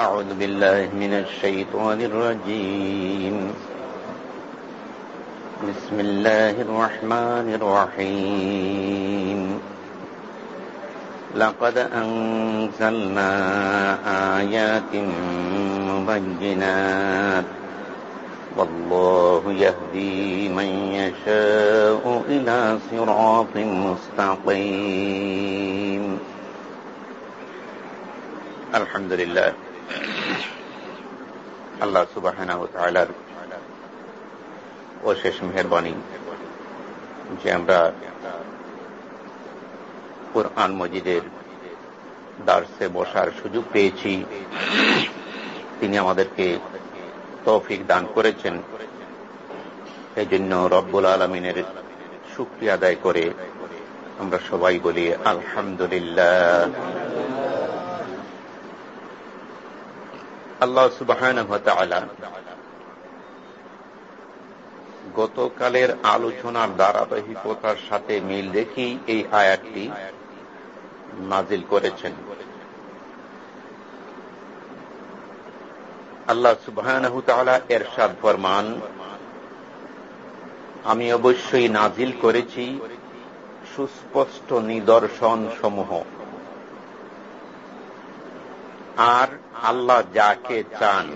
أعوذ بالله من الشيطان الرجيم. بسم الله الرحمن الرحيم. لقد أنزلنا آيات مبينات. والله يهدي من يشاء إلى صراط مستقيم. الحمد لله. আল্লাহ সুবাহ অশেষ মেহরবানি যে আমরা কোরআন মজিদের দার্সে বসার সুযোগ পেয়েছি। তিনি আমাদেরকে তৌফিক দান করেছেন। এই জন্য রব্বুল আলমিনের শুক্রিয়া আদায় করে আমরা সবাই বলি আলহামদুলিল্লাহ। আল্লাহ সুবাহ গতকালের আলোচনার ধারাবাহিকতার সাথে মিল রেখেই এই আয়াতটি নাজিল করেছেন। আল্লাহ সুবাহ এরশাদ ফরমান, আমি অবশ্যই নাজিল করেছি সুস্পষ্ট নিদর্শন সমূহ আর আল্লাহ যাকে চান,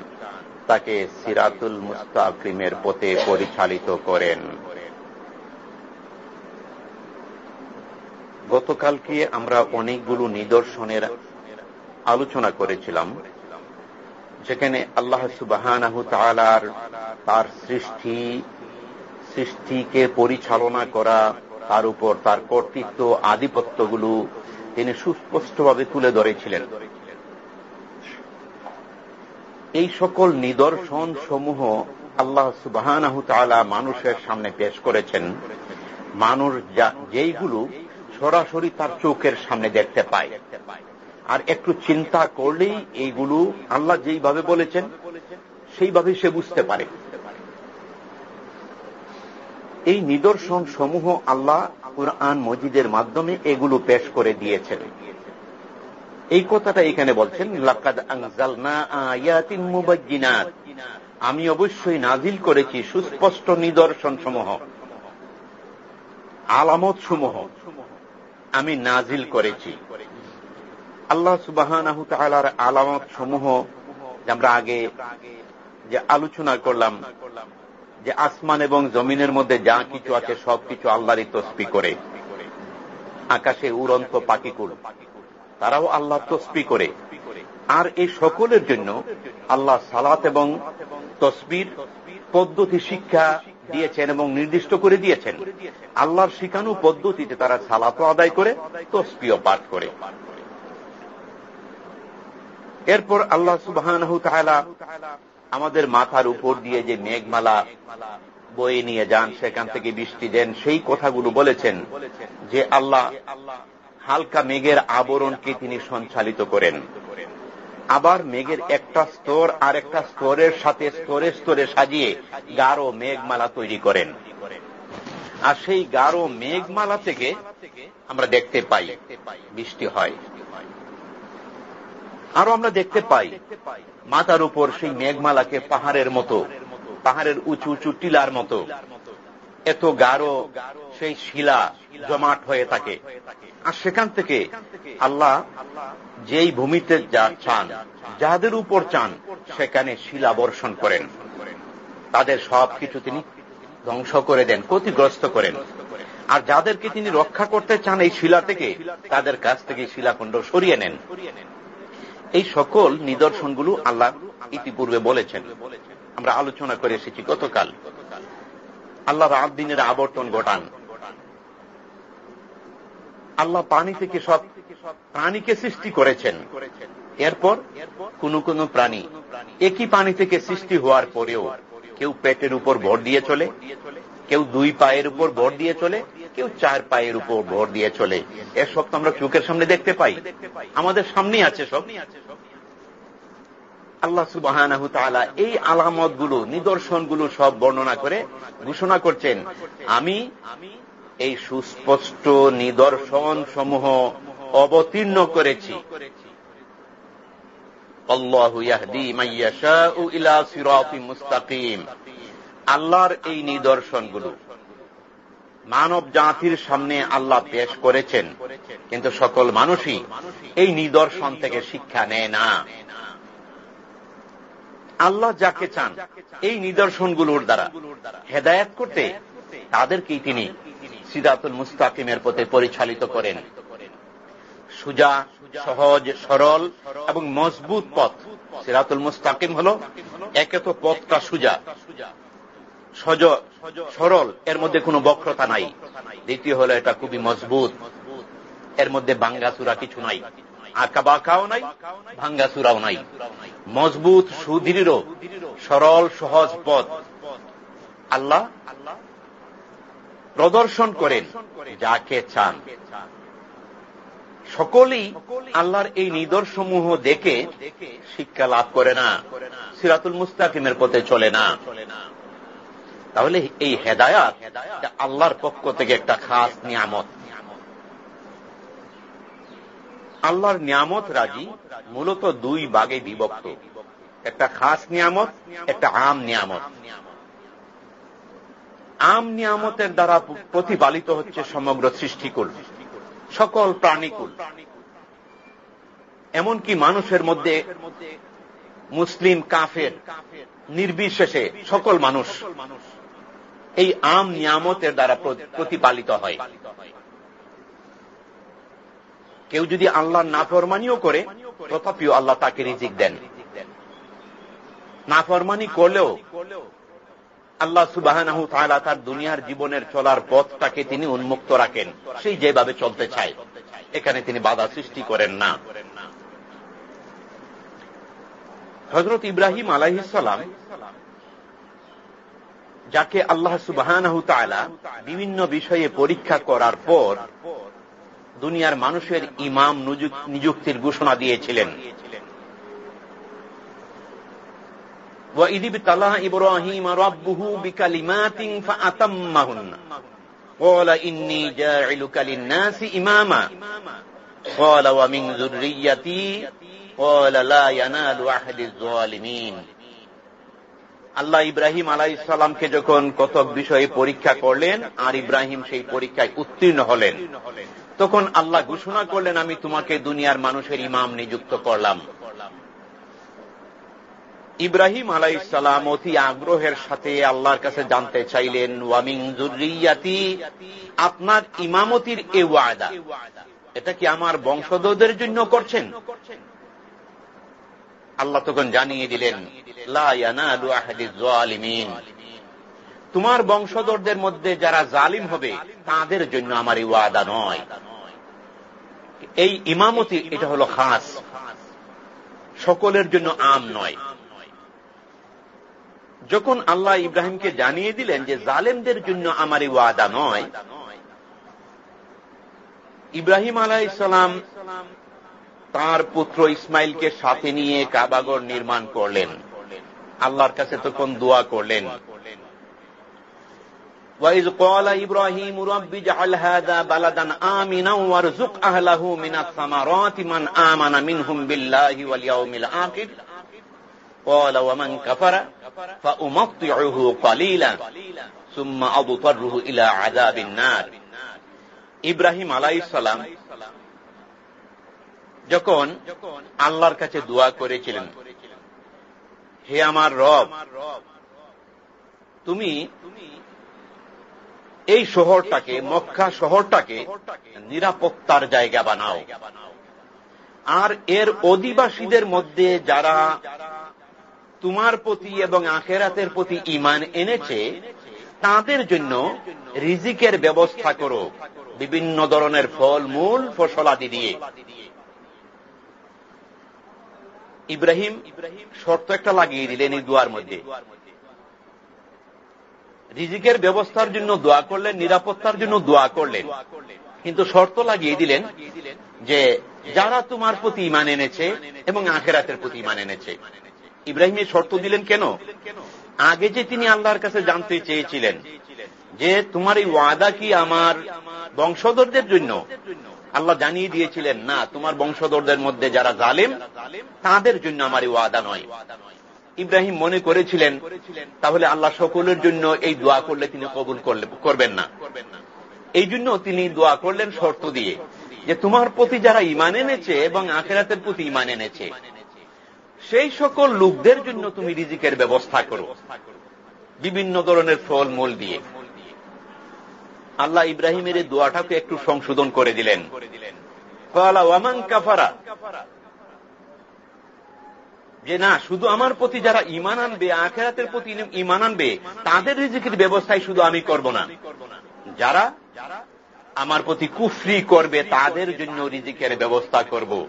তাকে সিরাতুল মুস্তাকিমের পথে পরিচালিত করেন। গতকালকে আমরা অনেকগুলো নিদর্শনের আলোচনা করেছিলাম, যেখানে আল্লাহ সুবাহ তার সৃষ্টি, সৃষ্টিকে পরিচালনা করা, তার উপর তার কর্তৃত্ব, আধিপত্যগুলো তিনি সুস্পষ্টভাবে তুলে ধরেছিলেন। এই সকল নিদর্শন সমূহ আল্লাহ সুবাহ মানুষের সামনে পেশ করেছেন। মানুষ যেইগুলো সরাসরি তার চোখের সামনে দেখতে পায়। আর একটু চিন্তা করলেই এইগুলো আল্লাহ যেইভাবে বলেছেন, সেইভাবে সে বুঝতে পারে। এই নিদর্শন সমূহ আল্লাহ কুরআন মজিদের মাধ্যমে এগুলো পেশ করে দিয়েছেন। এই কথাটা এখানে বলছেন আমি অবশ্যই নাজিল করেছি সুস্পষ্ট নিদর্শন সমূহ আলামত সমূহ আমি নাজিল করেছি। আল্লাহ সুবাহ আলামত সমূহ আমরা আগে যে আলোচনা করলাম, যে আসমান এবং জমিনের মধ্যে যা কিছু আছে সবকিছু আল্লাহরই তসপি করে। আকাশে উড়ন্ত পাখিকুল। তারাও আল্লাহ তসবি করে। আর এই সকলের জন্য আল্লাহ সালাত এবং তসবির পদ্ধতি শিক্ষা দিয়েছেন এবং নির্দিষ্ট করে দিয়েছেন। আল্লাহর শিখানো পদ্ধতিতে তারা সালাতও আদায় করে, তসবিও পাঠ করে। এরপর আল্লাহ সুবাহ আমাদের মাথার উপর দিয়ে যে মেঘমালা বয়ে নিয়ে যান, সেখান থেকে বৃষ্টি দেন, সেই কথাগুলো বলেছেন যে আল্লাহ হালকা মেঘের আবরণকে তিনি সঞ্চালিত করেন? আবার মেঘের একটা স্তর আর একটা স্তরের সাথে স্তরে স্তরে সাজিয়ে গাঢ় মেঘমালা তৈরি করেন। আর সেই গাঢ় মেঘমালা থেকে আমরা দেখতে পাই, বৃষ্টি হয়। আরও আমরা দেখতে পাই, মাথার উপর সেই মেঘমালাকে পাহাড়ের মতো, পাহাড়ের উঁচু উঁচু টিলার মতো, এত গাঢ় সেই শিলা জমাট হয়ে থাকে। আর সেখান থেকে আল্লাহ যেই ভূমিতে যা চান যাদের উপর চান, সেখানে শিলা বর্ষণ করেন। তাদের সব কিছু তিনি ধ্বংস করে দেন, ক্ষতিগ্রস্ত করেন। আর যাদেরকে তিনি রক্ষা করতে চান এই শিলা থেকে, তাদের কাছ থেকে শিলাখণ্ড সরিয়ে নেন। এই সকল নিদর্শনগুলো আল্লাহ ইতিপূর্বে বলেছেন। আমরা আলোচনা করে এসেছি গতকাল। আল্লাহ রাত দিনের আবর্তন ঘটান। আল্লাহ পানি থেকে সব প্রাণীকে সৃষ্টি করেছেন। এরপর কোন কোন প্রাণী একই পানি থেকে সৃষ্টি হওয়ার পরেও কেউ পেটের উপর ভর দিয়ে চলে, কেউ দুই পায়ের উপর ভর দিয়ে চলে, কেউ চার পায়ের উপর ভর দিয়ে চলে। এসব তো আমরা চোখের সামনে দেখতে পাই। আমাদের সামনেই আছে সব। আল্লাহ সুবাহ এই আলামতগুলো নিদর্শনগুলো সব বর্ণনা করে ঘোষণা করছেন, আমি এই সুস্পষ্ট নিদর্শন সমূহ অবতীর্ণ করেছি। আল্লাহর এই নিদর্শনগুলো মানব জাতির সামনে আল্লাহ পেশ করেছেন, কিন্তু সকল মানুষই এই নিদর্শন থেকে শিক্ষা নেয় না। আল্লাহ যাকে চান, এই নিদর্শনগুলোর দ্বারা হেদায়ত করতে তাদেরকেই তিনি সিদাতুল মুস্তাকিমের পথে পরিচালিত করেন। সুজা, সহজ, সরল এবং মজবুত পথ। সিরাতুল মুস্তাকিম হল একে তো পথটা সুজা। সজ, সরল, এর মধ্যে কোনো বক্রতা নাই। দ্বিতীয় হলো এটা খুবই মজবুত। এর মধ্যে বাঙ্গাসুরা কিছু নাই। আঁকা বাঁকাও নাই ভাঙ্গাসুরাও নাই। মজবুত, সুদৃঢ়, সরল, সহজ পথ। আল্লাহ প্রদর্শন করেন, যাকে চান। সকলেই আল্লাহর এই নিদর্সমূহ দেখে শিক্ষা লাভ করে না, সিরাতুল মুস্তাকিমের পথে চলে না। তাহলে এই হেদায়াত আল্লাহর পক্ষ থেকে একটা খাস নিয়ামত। আল্লাহর নিয়ামত রাজি মূলত দুই বাগে বিভক্ত। একটা খাস নিয়ামত, একটা আম নিয়ামত। আম নিয়ামতের দ্বারা প্রতিপালিত হচ্ছে সমগ্র সৃষ্টিকুল, সকল প্রাণীকুল। এমনকি মানুষের মধ্যে মুসলিম, কাফের, নির্বিশেষে সকল মানুষ এই আম নিয়ামতের দ্বারা প্রতিপালিত হয়। কেউ যদি আল্লাহর নাফরমানিও করে, তথাপিও আল্লাহ তাকে রিজিক দেন। নাফরমানি করলেও আল্লাহ সুবাহ তার দুনিয়ার জীবনের চলার পথটাকে তিনি উন্মুক্ত রাখেন। সেই যেভাবে চলতে চায়। এখানে তিনি বাধা সৃষ্টি করেন না। হজরত ইব্রাহিম আলাইসালাম যাকে আল্লাহ সুবাহ বিভিন্ন বিষয়ে পরীক্ষা করার পর দুনিয়ার মানুষের ইমাম নিযুক্তির ঘোষণা দিয়েছিলেন। وإذ ابتلى إبراهيم ربه بكلمات فأتمهن قال إني جاعلك للناس إماما قال ومن ذريتي قال لا ينال أحد الظالمين আল্লাহ ইব্রাহিম আলাই ইসলামকে যখন কতক বিষয়ে পরীক্ষা করলেন আর ইব্রাহিম সেই পরীক্ষায় উত্তীর্ণ হলেন তখন আল্লাহ ঘোষণা করলেন আমি তোমাকে দুনিয়ার মানুষের ইমাম নিযুক্ত করলাম ইব্রাহিম আলাই ইসলাম অতি আগ্রহের সাথে আল্লাহর কাছে জানতে চাইলেন ওয়ামিং জুরিয়াতি আপনার ইমামতির এ ওয়াদা। এটা কি আমার বংশধরদের জন্য করছেন? আল্লাহ তখন জানিয়ে দিলেন তোমার বংশধরদের মধ্যে যারা জালিম হবে, তাদের জন্য আমার এই ওয়াদা নয়। এই ইমামতি, এটা হল খাস। সকলের জন্য আম নয়। যখন আল্লাহ ইব্রাহিমকে জানিয়ে দিলেন যে জালেমদের জন্য আমার এই ওয়াদা নয় ইব্রাহিম আলাহ ইসলাম তার পুত্র ইসমাইলকে সাথে নিয়ে কাবাগর নির্মাণ করলেন আল্লাহর কাছে তখন দোয়া করলেন وإذ قال إبراهيم رب اجعل هذا بلدا آمنا وارزق أهله من الثمرات من آمن منهم بالله واليوم الآخر قال ومن كفر ইব্রাহিম আলাইসালাম যখন আল্লাহর কাছে দোয়া করেছিলেন, হে আমার রব, তুমি এই শহরটাকে, মক্কা শহরটাকে নিরাপত্তার জায়গা বানাও। আর এর অধিবাসীদের মধ্যে যারা তোমার প্রতি এবং আখেরাতের প্রতি ইমান এনেছে, তাদের জন্য রিজিকের ব্যবস্থা করো। বিভিন্ন ধরনের ফল, মূল ফসলাদি দিয়ে। ইব্রাহিম শর্ত একটা লাগিয়ে দিলেন এই দুয়ার মধ্যে। রিজিকের ব্যবস্থার জন্য দোয়া করলেন, নিরাপত্তার জন্য দোয়া করলেন। কিন্তু শর্ত লাগিয়ে দিলেন যে, যারা তোমার প্রতি ইমান এনেছে এবং আখেরাতের প্রতি ইমান এনেছে। ইব্রাহিমের শর্ত দিলেন কেন? আগে যে তিনি আল্লাহর কাছে জানতে চেয়েছিলেন যে তোমার এই ওয়াদা কি আমার বংশধরদের জন্য? আল্লাহ জানিয়ে দিয়েছিলেন, না, তোমার বংশধরদের মধ্যে যারা জালেম, তাদের জন্য আমার এই ওয়াদা নয়। ইব্রাহিম মনে করেছিলেন, তাহলে আল্লাহ সকলের জন্য এই দোয়া করলে তিনি কবুল করবেন না। এই জন্য তিনি দোয়া করলেন শর্ত দিয়ে যে, তোমার প্রতি যারা ইমান এনেছে এবং আখেরাতের প্রতি ইমান এনেছে সেই সকল লোকদের জন্য তুমি রিজিকের ব্যবস্থা করো। বিভিন্ন ধরনের ফল মূল দিয়ে। আল্লাহ ইব্রাহিমের এই দোয়াটাকে একটু সংশোধন করে দিলেন। যে না, শুধু আমার প্রতি যারা ইমান আনবে, আখেরাতের প্রতি ইমান আনবে, তাদের রিজিকের ব্যবস্থায় শুধু আমি করব না। যারা আমার প্রতি কুফরি করবে, তাদের জন্য রিজিকের ব্যবস্থা করব।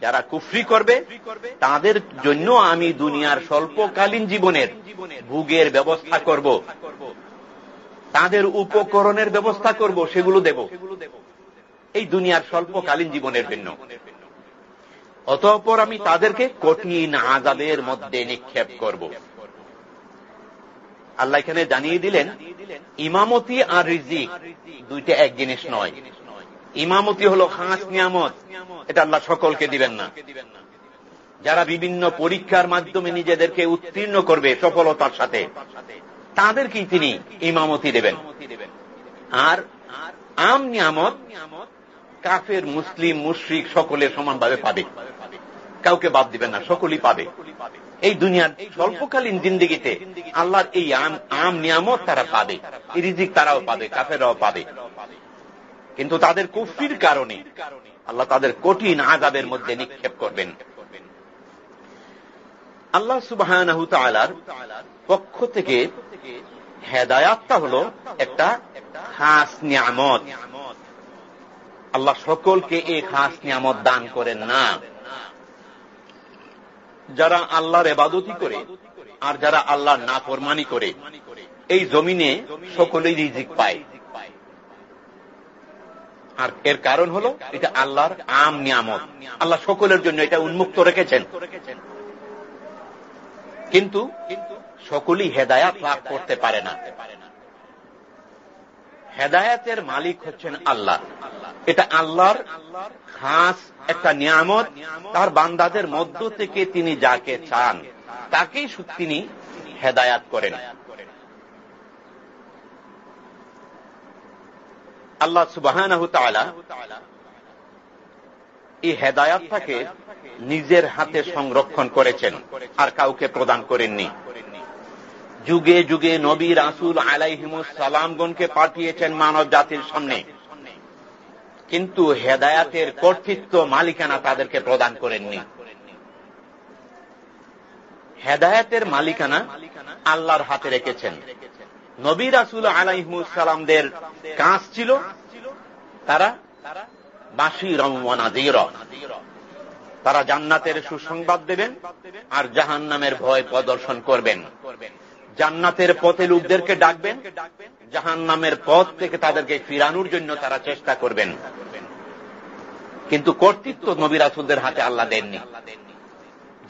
যারা কুফরি করবে, তাদের জন্য আমি দুনিয়ার স্বল্পকালীন জীবনের ভোগের ব্যবস্থা করব। তাদের উপকরণের ব্যবস্থা করব, সেগুলো দেব। এই দুনিয়ার স্বল্পকালীন জীবনের জন্য। অতঃপর আমি তাদেরকে কঠিন আজাবের মধ্যে নিক্ষেপ করব। আল্লাহ এখানে জানিয়ে দিলেন, ইমামতি আর রিজিক দুইটা এক জিনিস নয়। ইমামতি হল খাস নিয়ামত, এটা আল্লাহ সকলকে দিবেন না। যারা বিভিন্ন পরীক্ষার মাধ্যমে নিজেদেরকে উত্তীর্ণ করবে সফলতার সাথে, তাদেরকেই তিনি ইমামতি দেবেন। আর আম নিয়ামত কাফের, মুসলিম, মুশ্রিক সকলে সমানভাবে পাবে। কাউকে বাদ দিবেন না, সকলেই পাবে। এই দুনিয়ার স্বল্পকালীন জিন্দিগিতে আল্লাহর এই আম নিয়ামত তারা পাবে। রিজিক তারাও পাবে কাফেরাও পাবে। কিন্তু তাদের কুফির কারণে আল্লাহ তাদের কঠিন আজাবের মধ্যে নিক্ষেপ করবেন। আল্লাহ সুবাহ পক্ষ থেকে হেদায়াতটা হল একটা খাস নিয়ামত। আল্লাহ সকলকে এই খাস নিয়ামত দান করেন না। যারা আল্লাহর এবাদতি করে আর যারা আল্লাহর না ফরমানি করে। এই জমিনে সকলেই রিজিক পায়। আর এর কারণ হল এটা আল্লাহর আম নিয়ামত। আল্লাহ সকলের জন্য এটা উন্মুক্ত রেখেছেন। কিন্তু সকলেই হেদায়াত লাভ করতে পারে না। হেদায়াতের মালিক হচ্ছেন আল্লাহ। এটা আল্লাহর খাস একটা নিয়ামত। তার বান্দাদের মধ্য থেকে তিনি যাকে চান, তাকেই তিনি হেদায়াত করেন। আল্লাহ সুবাহ এই হেদায়াতটাকে নিজের হাতে সংরক্ষণ করেছেন, আর কাউকে প্রদান করেননি। যুগে যুগে নবী রাসুল আলাইহিমুস সালামগণকে পাঠিয়েছেন মানব জাতির সামনে। কিন্তু হেদায়াতের কর্তৃত্ব মালিকানা তাদেরকে প্রদান করেননি। হেদায়াতের মালিকানা আল্লাহর হাতে রেখেছেন। নবী রাসুল আলাইহিমুসালামদের কাজ ছিল তারা বাসি রমানাজির তারা জান্নাতের সুসংবাদ দেবেন আর জাহান নামের ভয় প্রদর্শন করবেন। জান্নাতের পথে লোকদেরকে ডাকবেন জাহান নামের পথ থেকে তাদেরকে ফিরানোর জন্য তারা চেষ্টা করবেন। কিন্তু কর্তৃত্ব নবী রাসুলদের হাতে আল্লাহ দেননি।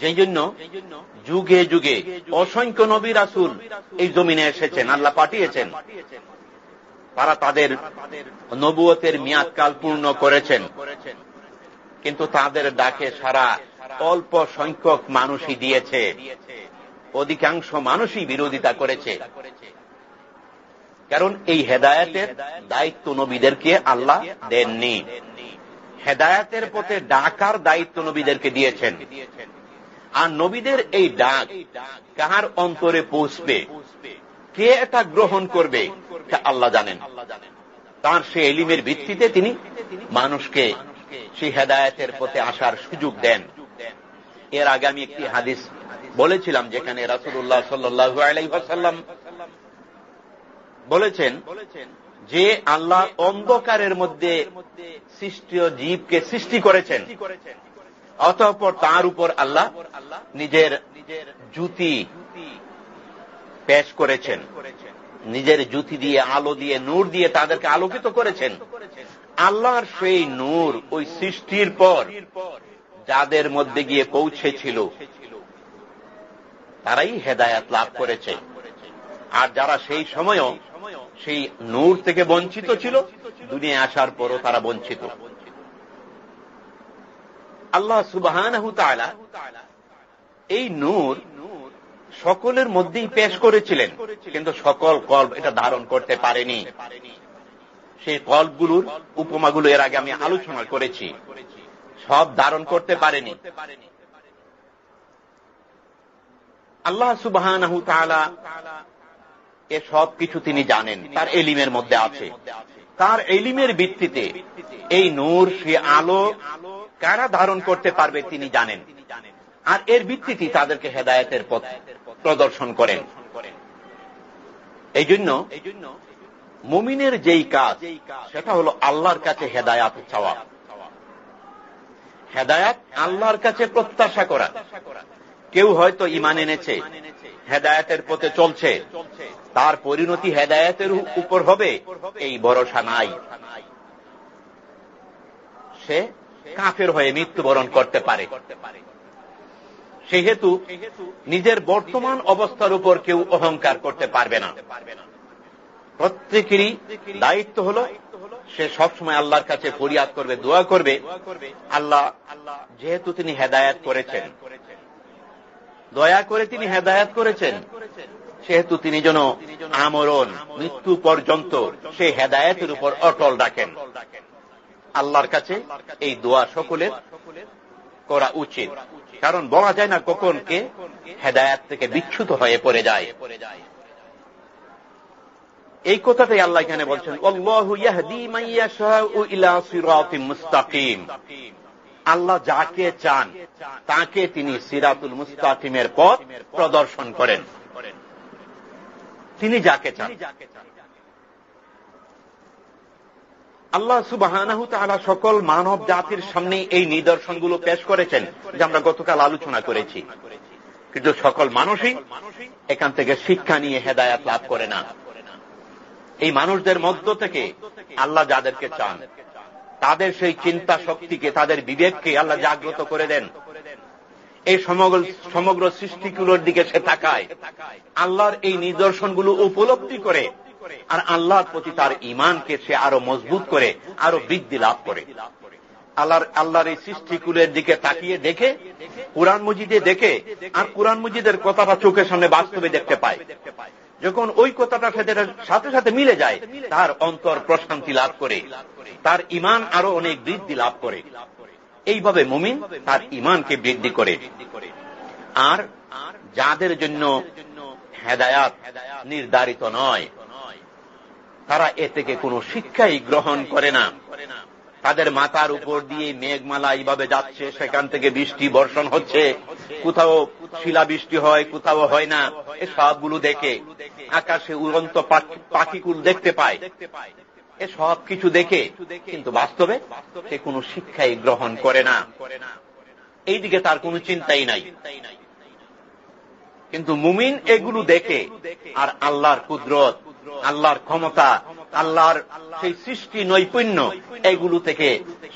যেই জন্য যুগে যুগে অসংখ্য নবী রাসুল এই জমিনে এসেছেন, আল্লাহ পাঠিয়েছেন। তারা তাদের নবুয়তের মেয়াদকাল পূর্ণ করেছেন। কিন্তু তাদের ডাকে সারা অল্প সংখ্যক মানুষই দিয়েছে। অধিকাংশ মানুষই বিরোধিতা করেছে। কারণ এই হেদায়াতের দায়িত্ব নবীদেরকে আল্লাহ দেননি। হেদায়াতের পথে ডাকার দায়িত্ব নবীদেরকে দিয়েছেন। আর নবীদের এই ডাক কাহার অন্তরে পৌঁছবে? কে এটা গ্রহণ করবে? তা আল্লাহ জানেন। তার সে এলিমের ভিত্তিতে তিনি মানুষকে সেই হেদায়তের পথে আসার সুযোগ দেন। এর আগে আমি একটি হাদিস বলেছিলাম যেখানে রাসুল্লাহ সাল্লু আলাইসাল্লাম বলেছেন যে আল্লাহ অন্ধকারের মধ্যে সৃষ্টীয় জীবকে সৃষ্টি করেছেন। অতঃপর তার উপর আল্লাহ নিজের জুতি পেশ করেছেন। নিজের জুতি দিয়ে, আলো দিয়ে, নূর দিয়ে তাদেরকে আলোকিত করেছেন। আল্লাহর সেই নূর ওই সৃষ্টির পর যাদের মধ্যে গিয়ে পৌঁছেছিল, তারাই হেদায়াত লাভ করেছে। আর যারা সেই সময়ও সেই নূর থেকে বঞ্চিত ছিল দুনিয়া আসার পরও তারা বঞ্চিত। আল্লাহ সুবাহ এই নূর সকলের মধ্যেই পেশ করেছিলেন, কিন্তু সকল কল্প এটা ধারণ করতে পারেনি। সেই কল্পগুলোর উপমাগুলো এর আগে আমি আলোচনা করেছি, সব ধারণ করতে পারেনি। আল্লাহ সুবাহ এ সব কিছু তিনি জানেন। তার এলিমের মধ্যে আছে। তার এলিমের ভিত্তিতে এই নূর, সে আলো কারা ধারণ করতে পারবে তিনি জানেন। আর এর ভিত্তিতে তাদেরকে হেদায়তের পথ প্রদর্শন করেন। এই জন্য মুমিনের যেই কাজ, সেটা হল আল্লাহর কাছে হেদায়াত চাওয়া। হেদায়াত আল্লাহর কাছে প্রত্যাশা করা। কেউ হয়তো ইমান এনেছে, হেদায়তের পথে চলছে। তার পরিণতি হেদায়তের উপর হবে, এই ভরসা নাই। সে কাফের হয়ে মৃত্যুবরণ করতে পারে। সেহেতু নিজের বর্তমান অবস্থার উপর কেউ অহংকার করতে পারবে না। প্রত্যেকেরই দায়িত্ব হল, সে সবসময় আল্লাহর কাছে ফরিয়াদ করবে, দোয়া করবে। আল্লাহ, যেহেতু তিনি হেদায়াত করেছেন দয়া করে তিনি হেদায়াত করেছেন। সেহেতু তিনি যেন আমরণ, মৃত্যু পর্যন্ত সে হেদায়তের উপর অটল রাখেন। আল্লাহর কাছে এই দোয়া সকলের করা উচিত। কারণ বলা যায় না কখন কে হেদায়াত থেকে বিচ্ছুত হয়ে পড়ে যায়। এই কথাটাই আল্লাহ এখানে বলছেন আল্লাহ যাকে চান, তাকে তিনি সিরাতুল মুস্তাকিমের পথ প্রদর্শন করেন। তিনি যাকে চান। আল্লাহ সুবাহ সকল মানব জাতির সামনে এই নিদর্শনগুলো পেশ করেছেন, যে আমরা গতকাল আলোচনা করেছি। কিন্তু সকল মানুষই এখান থেকে শিক্ষা নিয়ে হেদায়াত লাভ করে না। এই মানুষদের মধ্য থেকে আল্লাহ যাদেরকে চান তাদের সেই চিন্তা শক্তিকে, তাদের বিবেককে আল্লাহ জাগ্রত করে দেন। এই সমগ্র সমগ্র সৃষ্টিগুলোর দিকে সে তাকায়। আল্লাহর এই নিদর্শনগুলো উপলব্ধি করে আর আল্লাহর প্রতি তার ইমানকে সে আরও মজবুত করে, আরও বৃদ্ধি লাভ করে। আল্লাহর আল্লাহর এই সৃষ্টিকুলের দিকে তাকিয়ে দেখে, কোরআন মজিদে দেখে, আর কোরআন মজিদের কথাটা চোখের সামনে বাস্তবে দেখতে পায়। যখন ওই কথাটার সাথে সাথে সাথে মিলে যায়, তার অন্তর প্রশান্তি লাভ করে, তার ইমান আরও অনেক বৃদ্ধি লাভ করে। এইভাবে মুমিন তার ইমানকে বৃদ্ধি করে। আর যাদের জন্য হেদায়াত নির্ধারিত নয়, তারা এ থেকে কোনো শিক্ষাই গ্রহণ করে না। তাদের মাথার উপর দিয়ে মেঘমালা এইভাবে যাচ্ছে, সেখান থেকে বৃষ্টি বর্ষণ হচ্ছে, কোথাও শিলাবৃষ্টি হয়, কোথাও হয় না। এ সবগুলো দেখে আকাশে উড়ন্ত পাখিকুল দেখতে পায়। এ সব কিছু দেখে কিন্তু বাস্তবে সে কোনো শিক্ষাই গ্রহণ করে না। এইদিকে তার কোনো চিন্তাই নাই। কিন্তু মুমিন এগুলো দেখে আর আল্লাহর কুদরত, আল্লাহর ক্ষমতা, আল্লাহর সেই সৃষ্টি নৈপুণ্য এগুলো থেকে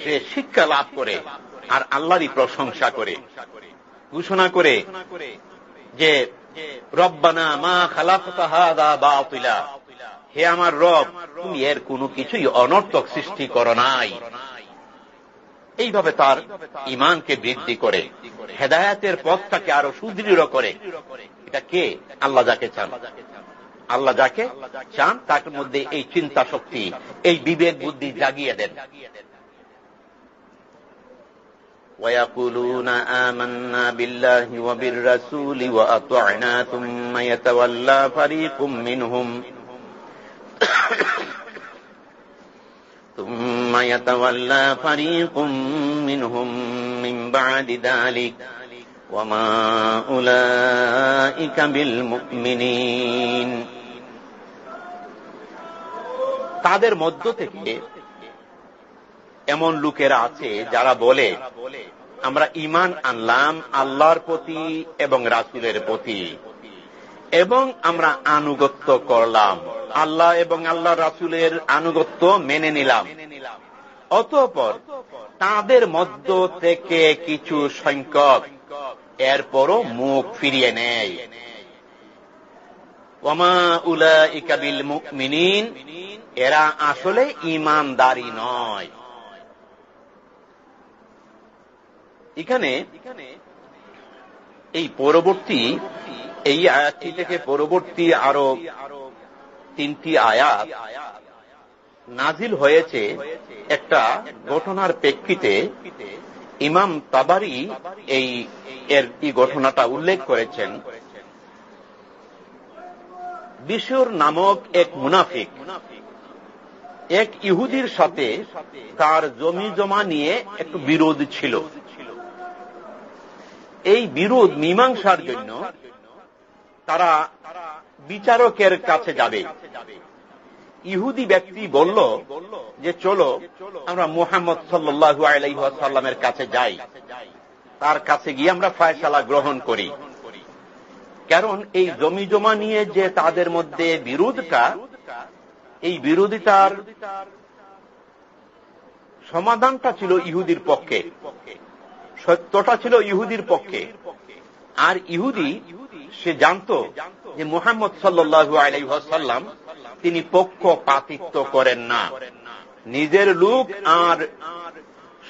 সে শিক্ষা লাভ করে আর আল্লাহরই প্রশংসা করে। ঘোষণা করে যে, রব্বানা মা খালাফতাহাদা হে আমার রব, তুমি এর কোনো কিছুই অনর্থক সৃষ্টি করো নাই। এইভাবে তার ইমানকে বৃদ্ধি করে, হেদায়াতের পথটাকে আরও সুদৃঢ় করে। এটা কে? আল্লাহ যাকে চান। আল্লাহ যাকে চান, তার মধ্যে এই চিন্তা শক্তি, এই বিবেক বুদ্ধি জাগিয়ে দেন। ويقولون آمنا بالله وبالرسول وأطعنا ثم يتولى فريق منهم ثم يتولى فريق منهم من بعد ذلك وما أولئك بالمؤمنين তাদের মধ্য থেকে এমন লোকেরা আছে যারা বলে, আমরা ইমান আনলাম আল্লাহর প্রতি এবং রাসুলের প্রতি এবং আমরা আনুগত্য করলাম। আল্লাহ এবং আল্লাহ রাসুলের আনুগত্য মেনে নিলাম। অতঃপর তাদের মধ্য থেকে কিছু সংখ্যক এরপরও মুখ ফিরিয়ে নেয়। ওমা উলা ইকাবিল মিনিন এরা আসলে ইমানদারি নয়। এখানে এই পরবর্তী, এই আয়াতটি থেকে পরবর্তী আরও তিনটি আয়াত নাজিল হয়েছে একটা ঘটনার প্রেক্ষিতে। ইমাম তাবারি এই এর ঘটনাটা উল্লেখ করেছেন। বিশ্বর নামক এক মুনাফিক, এক ইহুদির সাথে তার জমি জমা নিয়ে একটু বিরোধ ছিল। এই বিরোধ মীমাংসার জন্য তারা বিচারকের কাছে যাবে। ইহুদি ব্যক্তি বলল যে, চলো, আমরা মুহাম্মদ সাল্লু আলাইসাল্লামের কাছে যাই। তার কাছে গিয়ে আমরা ফায়সালা গ্রহণ করি। কারণ এই জমি জমা নিয়ে যে তাদের মধ্যে বিরোধটা, এই বিরোধিতার সমাধানটা ছিল ইহুদির পক্ষে। সত্যটা ছিল ইহুদির পক্ষে। আর ইহুদি, সে জানত যে মোহাম্মদ সাল্লু আলাইসাল্লাম তিনি পক্ষ পাতিত্ব করেন না। নিজের লোক আর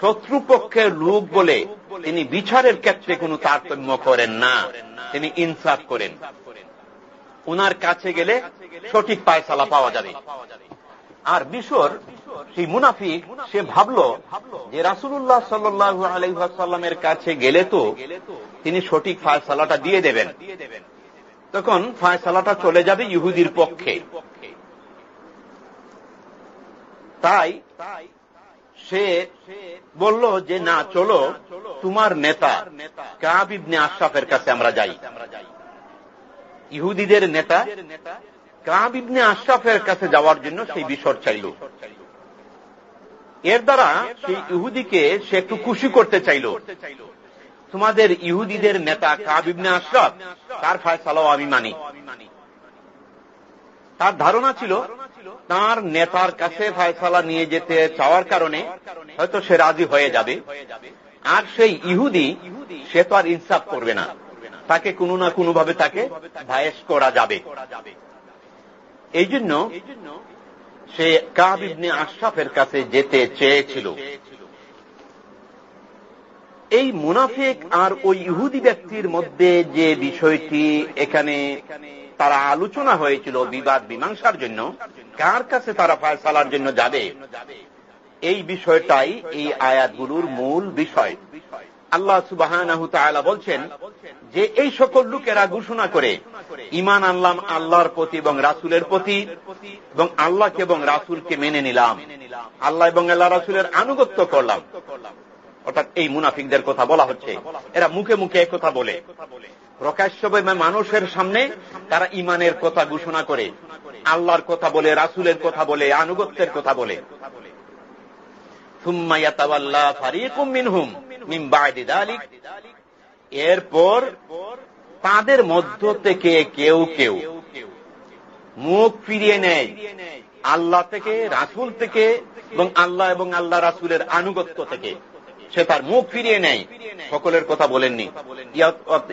শত্রুপক্ষের লোক বলে তিনি বিচারের ক্ষেত্রে কোনো তারতম্য করেন না। তিনি ইনসাফ করেন। উনার কাছে গেলে সঠিক পায়সালা পাওয়া যাবে। আর বিশ্বর সেই মুনাফিক, সে ভাবল যে রাসুল্লাহ সাল্লু আলাইসাল্লামের কাছে গেলে তো তিনি সঠিক ফায়সালাটা দিয়ে দেবেন। তখন ফায়সালাটা চলে যাবে ইহুদির পক্ষে। তাই সে বলল যে, না, চলো, তোমার নেতা কাব ইবনে আশরাফের কাছে আমরা যাই। ইহুদিদের নেতা কাব ইবনে আশরাফের কাছে যাওয়ার জন্য সেই বিষয় চাইল। এর দ্বারা সেই ইহুদিকে সে একটু খুশি করতে চাইল। তোমাদের ইহুদিদের নেতা কাব ইবনে আশরাফ, তার ফায়সালাও আমি মানি। তার ধারণা ছিল, তার নেতার কাছে ফায়সালা নিয়ে যেতে চাওয়ার কারণে হয়তো সে রাজি হয়ে যাবে। আর সেই ইহুদি, সে তো আর ইনসাফ করবে না। তাকে কোনো না কোনো ভাবে তাকে ভায়েস করা যাবে। এই জন্য সে কাবিবনে আশরাফের কাছে যেতে চেয়েছিল। এই মুনাফিক আর ওই ইহুদি ব্যক্তির মধ্যে যে বিষয়টি এখানে তারা আলোচনা হয়েছিল বিবাদ, মীমাংসার জন্য, কার কাছে তারা ফায়সালার জন্য যাবে? এই বিষয়টাই এই আয়াতগুলোর মূল বিষয়। আল্লাহ সুবাহ বলছেন যে এই সকল লোকেরা ঘোষণা করে ইমান আনলাম আল্লাহর প্রতি এবং রাসুলের প্রতি এবং আল্লাহকে এবং রাসুলকে মেনে নিলাম। আল্লাহ এবং আল্লাহ রাসুলের আনুগত্য করলাম। অর্থাৎ এই মুনাফিকদের কথা বলা হচ্ছে। এরা মুখে মুখে কথা বলে। প্রকাশ্যভাবে মানুষের সামনে তারা ইমানের কথা ঘোষণা করে, আল্লাহর কথা বলে, রাসুলের কথা বলে, আনুগত্যের কথা বলে। এরপর তাদের মধ্য থেকে কেউ কেউ মুখ ফিরিয়ে নেয় আল্লাহ থেকে, রাসুল থেকে এবং আল্লাহ এবং আল্লাহ রাসুলের আনুগত্য থেকে। সে তার মুখ ফিরিয়ে নেয়। সকলের কথা বলেননি।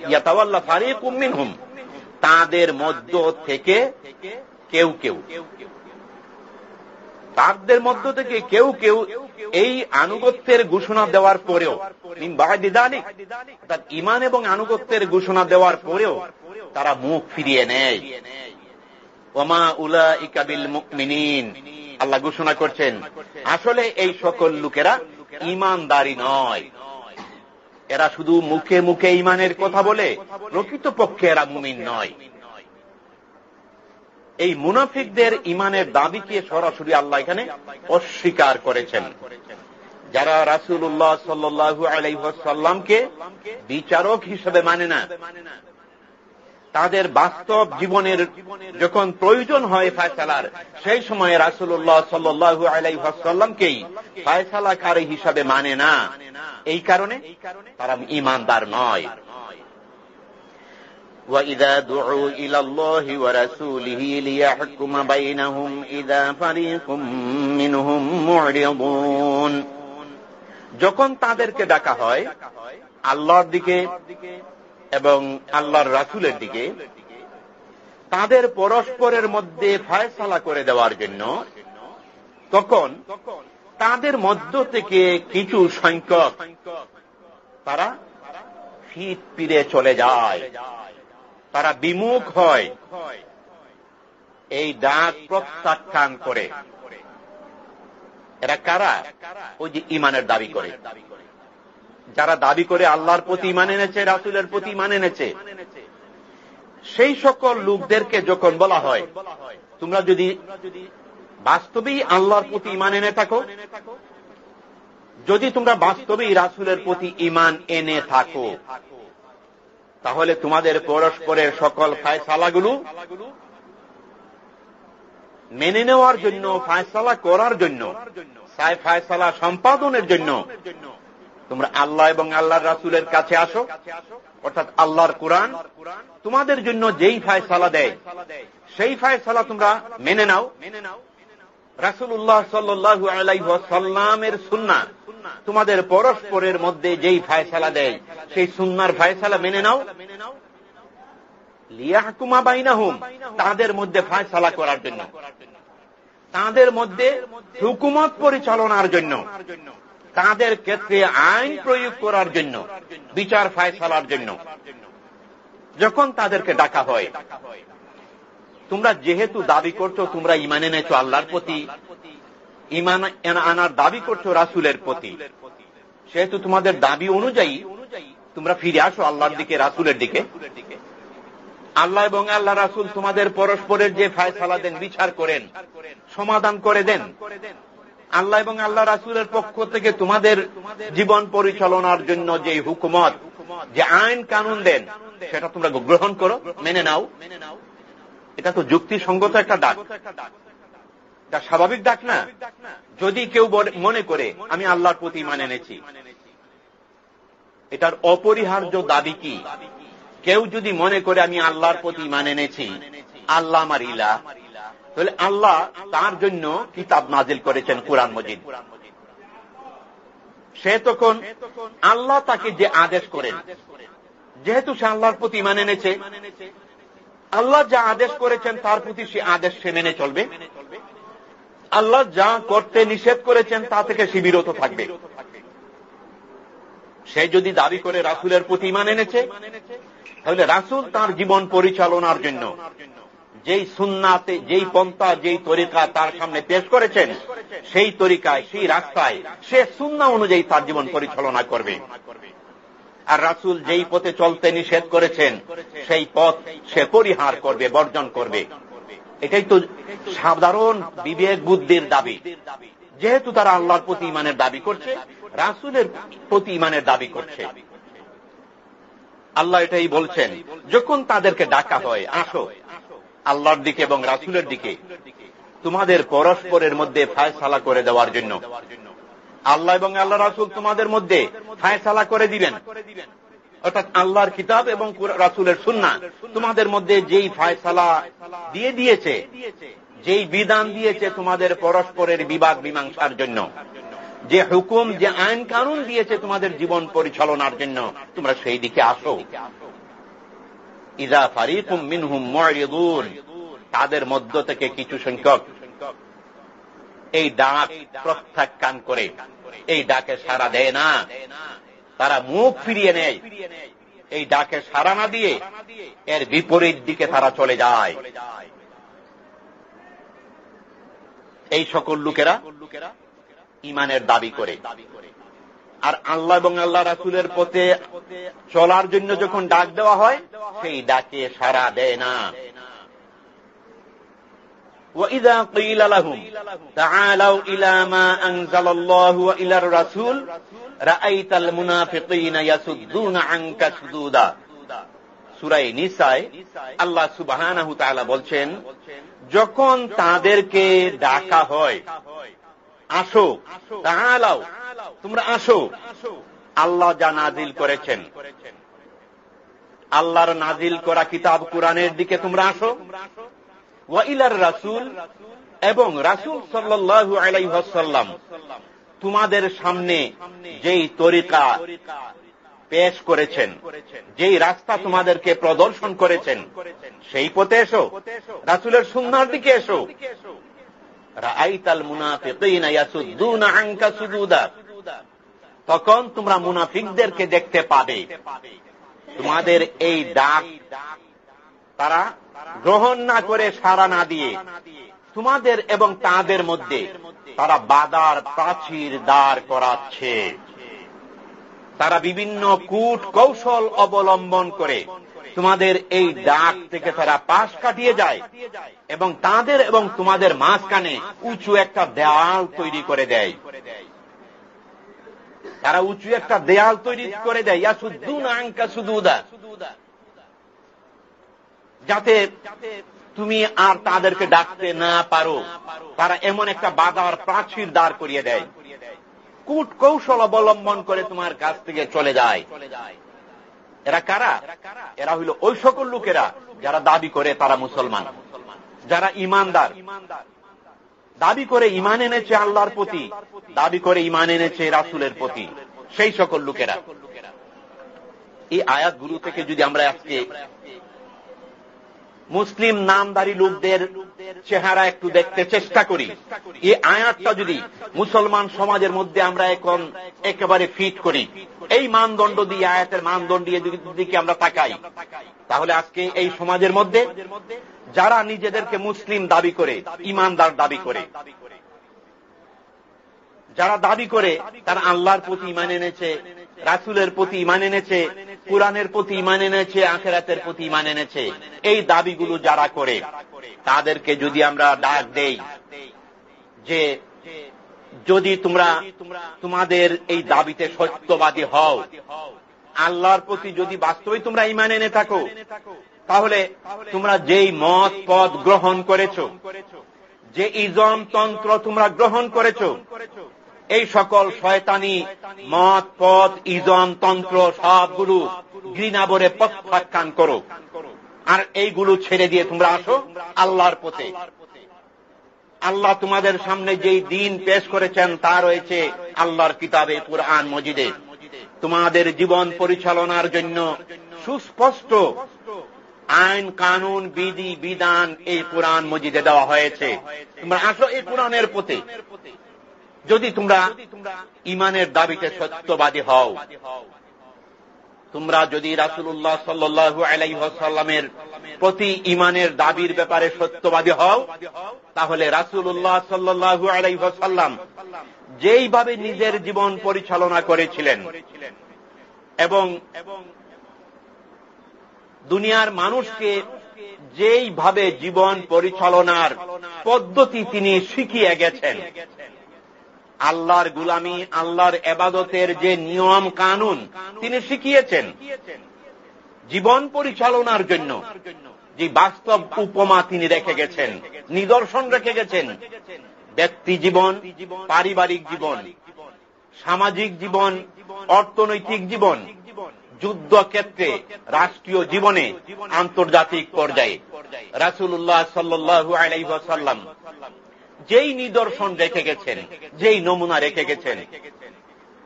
ইয়াতাওয়াল্লা ফারিক উম্মিন হুম তাদের মধ্য থেকে কেউ কেউ তাদের মধ্য থেকে কেউ কেউ এই আনুগত্যের ঘোষণা দেওয়ার পরেও অর্থাৎ ইমান এবং আনুগত্যের ঘোষণা দেওয়ার পরেও তারা মুখ ফিরিয়ে নেয়। ওমা উলা ইকাবিল মিনিন আল্লাহ ঘোষণা করছেন, আসলে এই সকল লোকেরা ইমানদারি নয়। এরা শুধু মুখে মুখে ইমানের কথা বলে প্রকৃত পক্ষে এরা মুমিন নয়। এই মুনাফিকদের ইমানের দাবিকে সরাসরি আল্লাহ এখানে অস্বীকার করেছেন? যারা রাসুল্লাহ সাল্লু আলাইসাল্লামকে বিচারক হিসেবে মানে না, তাদের বাস্তব জীবনের যখন প্রয়োজন হয় ফায়সালার, সেই সময়ে রাসুল্লাহ সাল্লু আলাইসাল্লামকেই ফায়সালাকারী হিসাবে মানে না। এই কারণে তারা ইমানদার নয়। وإذا دعوا إلى الله ورسوله ليحكم بينهم إذا فريق منهم معرضون যখন তাদেরকে ডাকা হয় আল্লাহর দিকে এবং আল্লাহর রাসুলের দিকে তাদের পরস্পরের মধ্যে ফায়সালা করে দেওয়ার জন্য তখন তাদের মধ্য থেকে কিছু সংখ্যক তারা ফিট পিড়ে চলে যায় তারা বিমুখ হয়। এই ডাক প্রত্যাখ্যান করে। এরা কারা? ওই যে ইমানের দাবি করে। যারা দাবি করে আল্লাহর প্রতি ইমান এনেছে, রাসুলের প্রতি ইমান এনেছে। সেই সকল লোকদেরকে যখন বলা হয়, তোমরা যদি বাস্তবেই আল্লাহর প্রতি ইমান এনে থাকো, যদি তোমরা বাস্তবেই রাসুলের প্রতি ইমান এনে থাকো তাহলে তোমাদের পরস্পরের সকল ফায়সালাগুলো মেনে নেওয়ার জন্য, ফায়সালা করার জন্য, সাই ফায়সালা সম্পাদনের জন্য তোমরা আল্লাহ এবং আল্লাহর রাসুলের কাছে আসো, অর্থাৎ আল্লাহর কোরআন। তোমাদের জন্য যেই ফায়সালা দেয়, সেই ফায়সালা তোমরা মেনে নাও। মেনে নাও রাসুল্লাহ সাল্লু আলাইসাল্লামের সুন্না তোমাদের পরস্পরের মধ্যে যেই ফায়সালা দেয়, সেই সুন্নার ফায়সালা মেনে নাও। লিয়াহকুমা বাইনা হুম তাদের মধ্যে ফায়সালা করার জন্য। তাদের মধ্যে হুকুমত পরিচালনার জন্য। তাদের ক্ষেত্রে আইন প্রয়োগ করার জন্য, বিচার ফায়সালার জন্য। যখন তাদেরকে ডাকা হয়, তোমরা যেহেতু দাবি করছ, তোমরা ইমান এনেছো আল্লাহর প্রতি ইমান আনার দাবি করছ রাসুলের প্রতি। সেহেতু তোমাদের দাবি অনুযায়ী তোমরা ফিরে আসো আল্লাহর দিকে, রাসুলের দিকে। আল্লাহ এবং আল্লাহ রাসুল তোমাদের পরস্পরের যে ফায়সালা দেন, বিচার করেন, সমাধান করে দেন। আল্লাহ এবং আল্লাহ রাসুলের পক্ষ থেকে তোমাদের জীবন পরিচালনার জন্য যে হুকুমত, যে আইন কানুন দেন, সেটা তোমরা গ্রহণ করো মেনে নাও মেনে নাও। এটা তো যুক্তিসঙ্গত একটা ডাক। এটা স্বাভাবিক ডাক না? যদি কেউ মনে করে, আমি আল্লাহর প্রতি মানে এনেছি। এটার অপরিহার্য দাবি কি? কেউ যদি মনে করে, আমি আল্লাহর প্রতি মানে এনেছি, আল্লাহ আমার ইলা তাহলে আল্লাহ তার জন্য কিতাব নাজিল করেছেন কোরআন মজিদ। সে তখন আল্লাহ তাকে যে আদেশ করেন, যেহেতু সে আল্লাহর প্রতি মানে এনেছে, আল্লাহ যা আদেশ করেছেন, তার প্রতি সে আদেশ সে মেনে চলবে। আল্লাহ যা করতে নিষেধ করেছেন তা থেকে সে বিরত থাকবে। সে যদি দাবি করে রাসুলের প্রতি ইমান এনেছে, তাহলে রাসুল তার জীবন পরিচালনার জন্য যেই সুন্নাতে, যেই পন্থা, যেই তরিকা তার সামনে পেশ করেছেন, সেই তরিকায়, সেই রাস্তায় সে সুন্না অনুযায়ী তার জীবন পরিচালনা করবে। আর রাসুল যেই পথে চলতে নিষেধ করেছেন, সেই পথ সে পরিহার করবে, বর্জন করবে। এটাই তো সাধারণ বিবেক বুদ্ধির দাবি। যেহেতু তারা আল্লাহর প্রতি ইমানের দাবি করছে, রাসুলের প্রতি ইমানের দাবি করছে। আল্লাহ এটাই বলছেন, যখন তাদেরকে ডাকা হয়, আসো, আল্লাহর দিকে এবং রাসুলের দিকে, তোমাদের পরস্পরের মধ্যে ফায়সালা করে দেওয়ার জন্য। আল্লাহ এবং আল্লাহ রাসুল তোমাদের মধ্যে ফায়সালা করে দিবেন। অর্থাৎ আল্লাহর কিতাব এবং রাসুলের সুন্না তোমাদের মধ্যে যেই ফায়সালা দিয়ে দিয়েছে, যেই বিধান দিয়েছে তোমাদের পরস্পরের বিবাদ মীমাংসার জন্য। যে হুকুম, যে আইন কানুন দিয়েছে তোমাদের জীবন পরিচালনার জন্য। তোমরা সেই দিকে আসো। ইজা ফারিকুম মিনহুম মরিদুন তাদের মধ্য থেকে কিছু সংখ্যক এই ডাক প্রত্যাখ্যান করে, এই ডাকে সারা দেয় না। তারা মুখ ফিরিয়ে নেয়। এই ডাকে সারা না দিয়ে এর বিপরীত দিকে তারা চলে যায়। এই সকল লোকেরা ইমানের দাবি করে। আর আল্লাহ এবং আল্লাহ রাসুলের পথে চলার জন্য যখন ডাক দেওয়া হয়, সেই ডাকে সারা দেয় না। وإذا قيل لهم تعالوا إلى ما أنزل الله وإلى الرسول رأيت المنافقين يسدون عنك سدودا সুরাই নিসায় আল্লাহ সুবাহ বলছেন যখন তাদেরকে ডাকা হয় আসো তাহলাও তোমরা আসো আল্লাহ যা নাজিল করেছেন আল্লাহর নাজিল করা কিতাব কোরআনের দিকে তোমরা আসো ওয়াইলার রাসুল এবং রাসুল সাল্লু আলাইসাল্লাম তোমাদের সামনে যেই তরিকা পেশ করেছেন, যেই রাস্তা তোমাদেরকে প্রদর্শন করেছেন, সেই পথে এসো, রাসুলের সুন্নার দিকে এসো। তখন তোমরা মুনাফিকদেরকে দেখতে পাবে। তোমাদের এই ডাক তারা গ্রহণ না করে সারা না দিয়ে তোমাদের এবং তাদের মধ্যে তারা বাদার প্রাচীর দাঁড় করাচ্ছে। তারা বিভিন্ন কূট কৌশল অবলম্বন করে তোমাদের এই ডাক থেকে তারা পাশ কাটিয়ে যায় এবং তাদের এবং তোমাদের মাঝখানে উঁচু একটা দেয়াল তৈরি করে দেয়। তারা উঁচু একটা দেয়াল তৈরি করে দেয়। ইয়া শুদ্ধু না আঙ্কা শুধু যাতে তুমি আর তাদেরকে ডাকতে না পারো। তারা এমন একটা বাধার প্রাচীর দাঁড় করিয়ে দেয়। কূট কৌশল অবলম্বন করে তোমার কাছ থেকে চলে যায়। এরা কারা? এরা হইল ওই সকল লোকেরা যারা দাবি করে তারা মুসলমান। যারা ইমানদার। দাবি করে ইমান এনেছে আল্লাহর প্রতি, দাবি করে ইমান এনেছে রাসুলের প্রতি, সেই সকল লোকেরা। এই আয়াতগুলো থেকে যদি আমরা আজকে মুসলিম নামদারি লোকদের চেহারা একটু দেখতে চেষ্টা করি। এই আয়াতটা যদি মুসলমান সমাজের মধ্যে আমরা এখন একেবারে ফিট করি, এই মানদণ্ড দিয়ে, আয়াতের মানদণ্ড দিকে আমরা তাকাই, তাহলে আজকে এই সমাজের মধ্যে যারা নিজেদেরকে মুসলিম দাবি করে, ইমানদার দাবি করে, যারা দাবি করে, তারা আল্লাহর প্রতি ইমান এনেছে, রাসুলের প্রতি ইমান এনেছে কোরআনের প্রতি ইমান এনেছে, আখেরাতের প্রতি ইমান এনেছে। এই দাবিগুলো যারা করে, তাদেরকে যদি আমরা ডাক দেই যে, যদি তোমরা তোমাদের এই দাবিতে সত্যবাদী হও, আল্লাহর প্রতি যদি বাস্তবে তোমরা ইমান এনে থাকো, তাহলে তোমরা যেই মত পদ গ্রহণ করেছ, যে ইজম তন্ত্র তোমরা গ্রহণ করেছ এই সকল শয়তানি মত পথ ইজম তন্ত্র সবগুলো ঘৃণাবরে প্রত্যাখ্যান করো আর এইগুলো ছেড়ে দিয়ে তোমরা আসো আল্লাহর পথে। আল্লাহ তোমাদের সামনে যেই দিন পেশ করেছেন তা রয়েছে আল্লাহর কিতাবে পুরাণ মজিদে। তোমাদের জীবন পরিচালনার জন্য সুস্পষ্ট আইন, কানুন, বিধি, বিধান এই কোরআন, মজিদে দেওয়া হয়েছে। তোমরা আসো এই কোরআনের পথে। যদি তোমরা ইমানের দাবিতে সত্যবাদী হও, তোমরা যদি রাসুল্লাহ সাল্লু আলাইসাল্লামের প্রতি ইমানের দাবির ব্যাপারে সত্যবাদী হও, তাহলে রাসুল্লাহ সাল্লু আলাইসাল্লাম যেইভাবে নিজের জীবন পরিচালনা করেছিলেন এবং দুনিয়ার মানুষকে যেইভাবে জীবন পরিচালনার পদ্ধতি তিনি শিখিয়ে গেছেন আল্লাহর গুলামি, আল্লাহর এবাদতের যে নিয়ম কানুন, তিনি শিখিয়েছেন জীবন পরিচালনার জন্য যে বাস্তব উপমা তিনি রেখে গেছেন, নিদর্শন রেখে গেছেন, ব্যক্তি জীবন, পারিবারিক জীবন, সামাজিক জীবন, অর্থনৈতিক জীবন যুদ্ধ ক্ষেত্রে রাষ্ট্রীয় জীবনে, আন্তর্জাতিক পর্যায়ে। রাসুল্লাহ সাল্লু আলাইসাল্লাম যেই নিদর্শন রেখে গেছেন, যেই নমুনা রেখে গেছেন,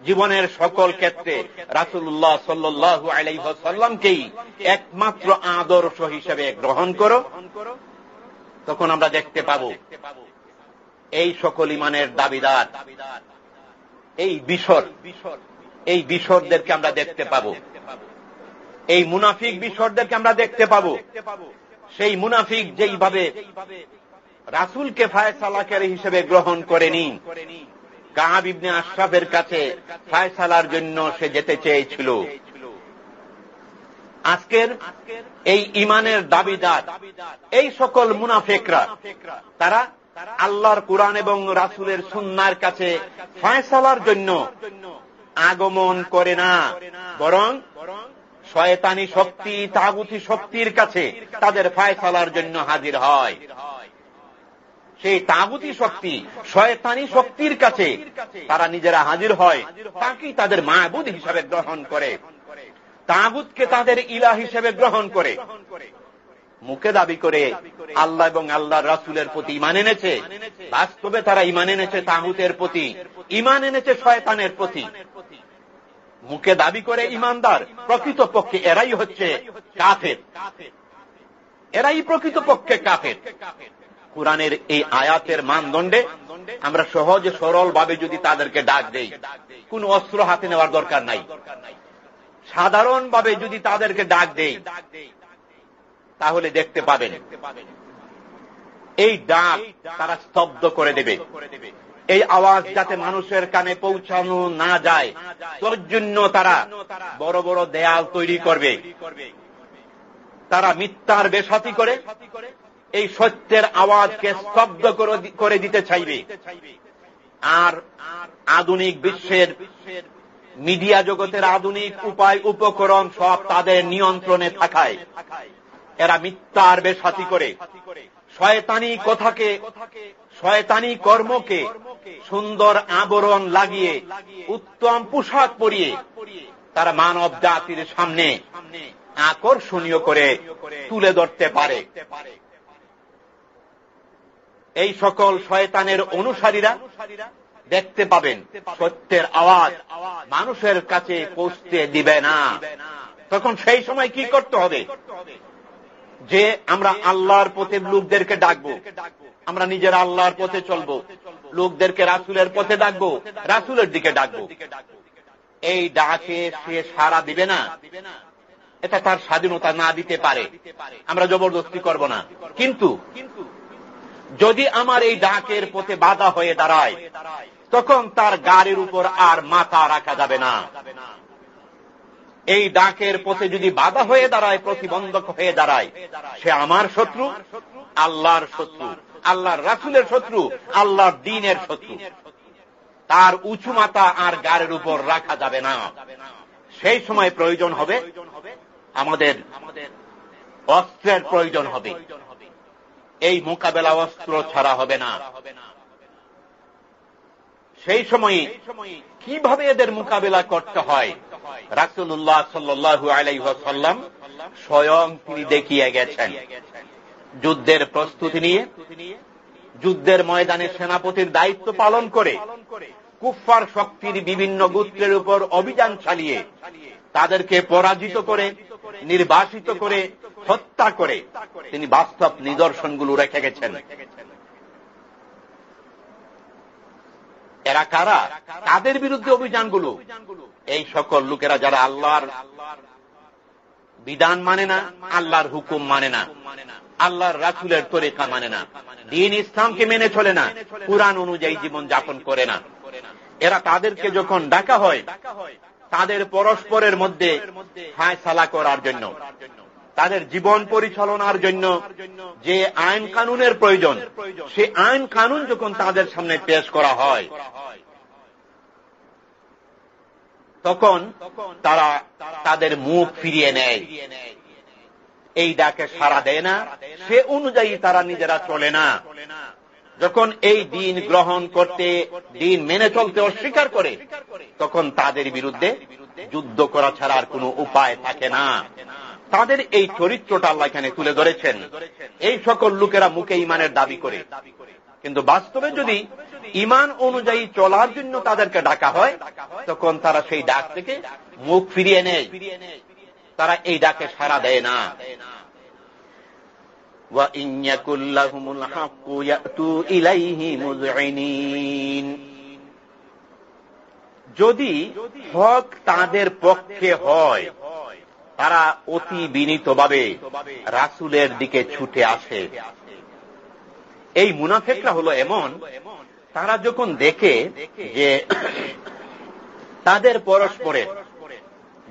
জীবনের সকল ক্ষেত্রে রাসুল্লাহ সাল্লু আলাইসাল্লামকেই একমাত্র আদর্শ হিসেবে গ্রহণ করো, তখন আমরা দেখতে পাব এই সকল ইমানের দাবিদার, এই বিসর এই বিসরদেরকে আমরা দেখতে পাব। এই মুনাফিক বিসরদেরকে আমরা দেখতে পাব। সেই মুনাফিক যেইভাবে রাসুলকে ফায়সালাকের হিসেবে গ্রহণ করেনি। কাহাব ইবনে আশরাফের কাছে ফায়সালার জন্য সে যেতে চেয়েছিল। আজকের এই ইমানের দাবিদার, এই সকল মুনাফেকরা, তারা আল্লাহর কোরআন এবং রাসুলের সুন্নার কাছে ফায়সালার জন্য আগমন করে না, বরং শয়তানি শক্তি, তাগুতি শক্তির কাছে তাদের ফায়সালার জন্য হাজির হয়। সেই তাগুতি শক্তি, শয়তানি শক্তির কাছে তারা নিজেরা হাজির হয়, তাকেই তাদের মাহবুদ হিসাবে গ্রহণ করে। তাগুতকে তাদের ইলা হিসেবে গ্রহণ করে। মুখে দাবি করে আল্লাহ এবং আল্লাহ রাসুলের প্রতি ইমান এনেছে। বাস্তবে তারা ইমান এনেছে তাহুতের প্রতি ইমান এনেছে শয়তানের প্রতি। মুখে দাবি করে ইমানদার প্রকৃত পক্ষে এরাই হচ্ছে কাফের। এরাই প্রকৃত পক্ষে কাফের। কোরআনের এই আয়াতের মানদণ্ডে আমরা সহজে, সরল ভাবে যদি তাদেরকে ডাক দেই, কোন অস্ত্র হাতে নেওয়ার দরকার নাই। সাধারণভাবে যদি তাদেরকে ডাক দেই, তাহলে দেখতে পাবেন, এই ডাক তারা স্তব্ধ করে দেবে। এই আওয়াজ যাতে মানুষের কানে পৌঁছানো না যায় তোর জন্য তারা বড় বড় দেয়াল তৈরি করবে। তারা মিথ্যার বেসাতি করে এই সত্যের আওয়াজকে স্তব্ধ করে দিতে চাইবে। আর আধুনিক বিশ্বের মিডিয়া জগতের আধুনিক উপায়, উপকরণ সব তাদের নিয়ন্ত্রণে থাকায় এরা মিথ্যার বেসাতি করে। শয়তানি কথাকে, শয়তানি কর্মকে সুন্দর আবরণ লাগিয়ে, উত্তম পোশাক পরিয়ে তারা মানব জাতির সামনে আকর্ষণীয় করে তুলে ধরতে পারে। এই সকল শয়তানের অনুসারীরা দেখতে পাবেন সত্যের আওয়াজ মানুষের কাছে পৌঁছতে দিবে না। তখন সেই সময় কি করতে হবে? যে আমরা আল্লাহর পথে লোকদেরকে ডাকবো। আমরা নিজের আল্লাহর পথে চলবো। লোকদেরকে রাসুলের পথে ডাকবো, রাসুলের দিকে ডাকবো। এই ডাকে সে সারা দিবে না। এটা তার স্বাধীনতা না দিতে পারে। আমরা জবরদস্তি করব না। কিন্তু যদি আমার এই ডাকের পথে বাধা হয়ে দাঁড়ায়, তখন তার গাড়ির উপর আর মাথা রাখা যাবে না। এই ডাকের পথে যদি বাধা হয়ে দাঁড়ায়, প্রতিবন্ধক হয়ে দাঁড়ায়, সে আমার শত্রু, আল্লাহর শত্রু, আল্লাহর রাসুলের শত্রু, আল্লাহর দিনের শত্রু। তার উঁচু মাথা আর গাড়ির উপর রাখা যাবে না। সেই সময় প্রয়োজন হবে আমাদের অস্ত্রের প্রয়োজন হবে। এই মোকাবেলা অস্ত্র ছাড়া হবে না। সেই সময় কীভাবে এদের মোকাবেলা করতে হয়? রাসুল্লাহ সাল্লু আলাইসাল্লাম স্বয়ং তিনি দেখিয়ে গেছেন। যুদ্ধের প্রস্তুতি নিয়ে, যুদ্ধের ময়দানে সেনাপতির দায়িত্ব পালন করে কুফার শক্তির বিভিন্ন গোত্রের উপর অভিযান চালিয়ে, তাদেরকে পরাজিত করে, নির্বাসিত করে হত্যা করে তিনি বাস্তব নিদর্শনগুলো রেখে গেছেন। এরা কারা? কাদের বিরুদ্ধে অভিযানগুলো? এই সকল লোকেরা যারা আল্লাহর বিধান মানে না, আল্লাহর হুকুম মানে না, আল্লাহর রাসুলের তরিকা মানে না, দিন ইসলামকে মেনে চলে না, কোরআন অনুযায়ী জীবন যাপন করে না। এরা তাদেরকে যখন ডাকা হয়, তাদের পরস্পরের মধ্যে ফায়সালা করার জন্য। তাদের জীবন পরিচালনার জন্য যে আইন কানুনের প্রয়োজন, সে আইন কানুন যখন তাদের সামনে পেশ করা হয়, তখন তারা তাদের মুখ ফিরিয়ে নেয়। এই ডাকে সারা দেয় না, সে অনুযায়ী তারা নিজেরা চলে না। যখন এই দিন গ্রহণ করতে, দিন মেনে চলতে অস্বীকার করে, তখন তাদের বিরুদ্ধে যুদ্ধ করা ছাড়া আর কোনো উপায় থাকে না। তাদের এই চরিত্রটা আল্লাহ এখানে তুলে ধরেছেন। এই সকল লোকেরা মুখে ইমানের দাবি করে। কিন্তু বাস্তবে যদি ইমান অনুযায়ী চলার জন্য তাদেরকে ডাকা হয়, তখন তারা সেই ডাক থেকে মুখ ফিরিয়ে নেয়। তারা এই ডাকে সারা দেয় না। যদি হক তাদের পক্ষে হয় তারা অতি বিনীতভাবে রাসুলের দিকে ছুটে আসে। এই মুনাফেকরা হলো এমন, তারা যখন দেখে যে তাদের পরস্পরের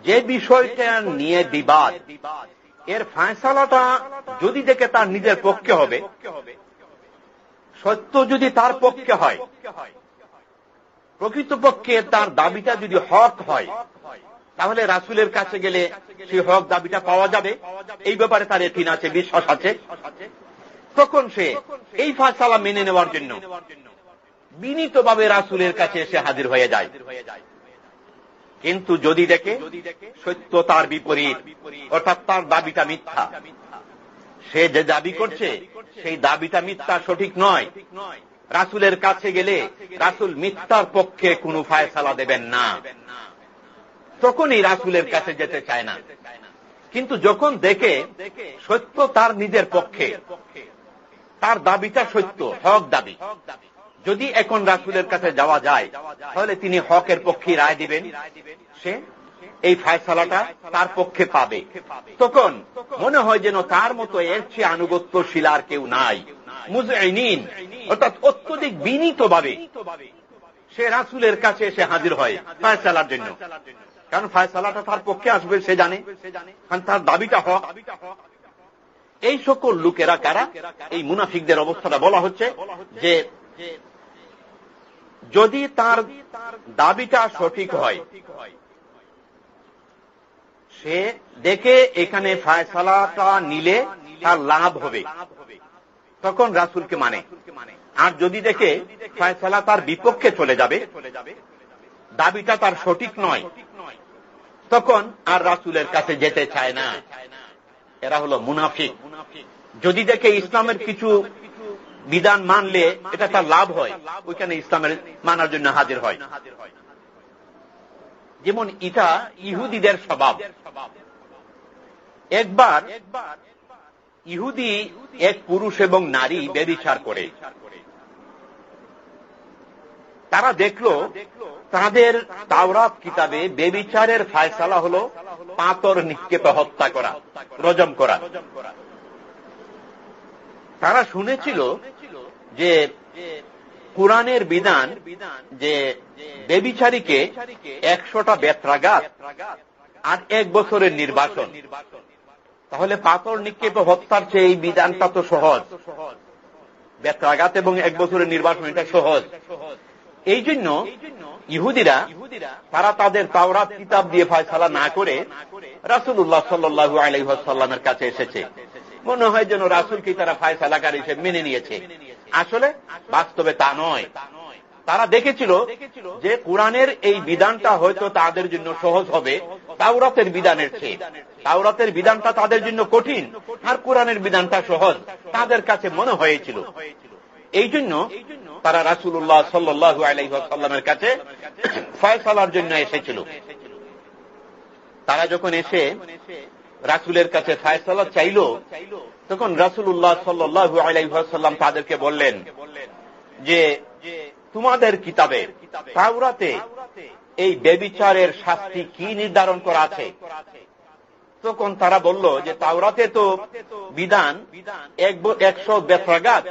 যে বিষয়টা নিয়ে বিবাদ, এর ফায়সালাটা যদি দেখে তার নিজের পক্ষে হবে, সত্য যদি তার পক্ষে হয়, প্রকৃতপক্ষে তার দাবিটা যদি হক হয় তাহলে রাসুলের কাছে গেলে সেই হক দাবিটা পাওয়া যাবে। এই ব্যাপারে তার এটিন আছে, বিশ্বাস আছে। তখন সে এই ফাঁসালা মেনে নেওয়ার জন্য বিনীতভাবে রাসুলের কাছে এসে হাজির হয়ে যায়। কিন্তু যদি দেখে সত্য তার বিপরীত, অর্থাৎ তার দাবিটা মিথ্যা, সে যে দাবি করছে, সেই দাবিটা মিথ্যা সঠিক নয়। রাসুলের কাছে গেলে রাসুল মিথ্যার পক্ষে কোনো ফায়সালা দেবেন না। তখনই রাসুলের কাছে যেতে চায় না। কিন্তু যখন দেখে সত্য তার নিজের পক্ষে। তার দাবিটা সত্য, হক দাবি। যদি এখন রাসুলের কাছে যাওয়া যায়, তাহলে তিনি হকের পক্ষে রায় দিবেন। সে এই ফায়সালাটা তার পক্ষে পাবে। তখন মনে হয় যেন তার মতো এর চেয়ে আনুগত্যশীল আর কেউ নাই। মুজআইনিন অর্থাৎ অত্যধিক বিনীত ভাবে সে রাসুলের কাছে এসে হাজির হয় ফায়সালার জন্য। কারণ ফায়সালাটা তার পক্ষে আসবে, সে জানে। কারণ তার দাবিটা হক। এই সকল লোকেরা কারা? এই মুনাফিকদের অবস্থাটা বলা হচ্ছে যে, যদি তার দাবিটা সঠিক হয়, সে দেখে এখানে ফায়সালাটা নিলে তার লাভ হবে। তখন রাসুলকে মানে। আর যদি দেখে ফায়সালা তার বিপক্ষে চলে যাবে, দাবিটা তার সঠিক নয় তখন আর রাসুলের কাছে যেতে চায় না। এরা হলো মুনাফিক। যদি দেখে ইসলামের কিছু বিধান মানলে এটা তার লাভ হয়, ওইখানে ইসলামের মানার জন্য হাজির হয়। যেমন ইটা ইহুদিদের স্বভাব। একবার ইহুদি এক পুরুষ এবং নারী বেবিচার করে। তারা দেখল তাদের তাওরাত কিতাবে বেবিচারের ফায়সালা হল পাতর নিক্ষেপে, হত্যা করা, রজম করা। তারা শুনেছিল যে কোরআনের বিধান যে বেবিচারীকে একশোটা বেত্রাঘাত আর এক বছরের নির্বাচন তাহলে পাথর নিক্ষেপ, হত্যার চেয়ে এই বিধানটা তো সহজ। বেত্রাঘাত এবং এক বছরের নির্বাচন এটা সহজ। এই জন্য ইহুদিরা তারা তাদের তাওরাত কিতাব দিয়ে ফয়সালা না করে রাসুল্লাহ সাল্লু আলহাসাল্লামের কাছে এসেছে। মনে হয় যেন রাসুলকে তারা ফায়সালাকার হিসেবে মেনে নিয়েছে। আসলে বাস্তবে তা নয়। তারা দেখেছিল যে কোরআনের এই বিধানটা হয়তো তাদের জন্য সহজ হবে, তাওরাতের বিধানের চেয়ে। তাওরাতের বিধানটা তাদের জন্য কঠিন, আর কোরআনের বিধানটা সহজ। তাদের কাছে মনে হয়েছিল এই জন্য তারা রাসুল্লাহ সাল্লু আলাইসাল্লামের কাছে ফয়সালার জন্য এসেছিল। তারা যখন এসে রাসুলের কাছে ফায়সালা চাইল, তখন রাসুল্লাহ সাল্লু আলাইসাল্লাম তাদেরকে বললেন যে, তোমাদের কিতাবে, তাওরাতে এই বেবিচারের শাস্তি কি নির্ধারণ করা আছে? তখন তারা বলল যে তাওরাতে তো বিধান একশো বেফরাগাত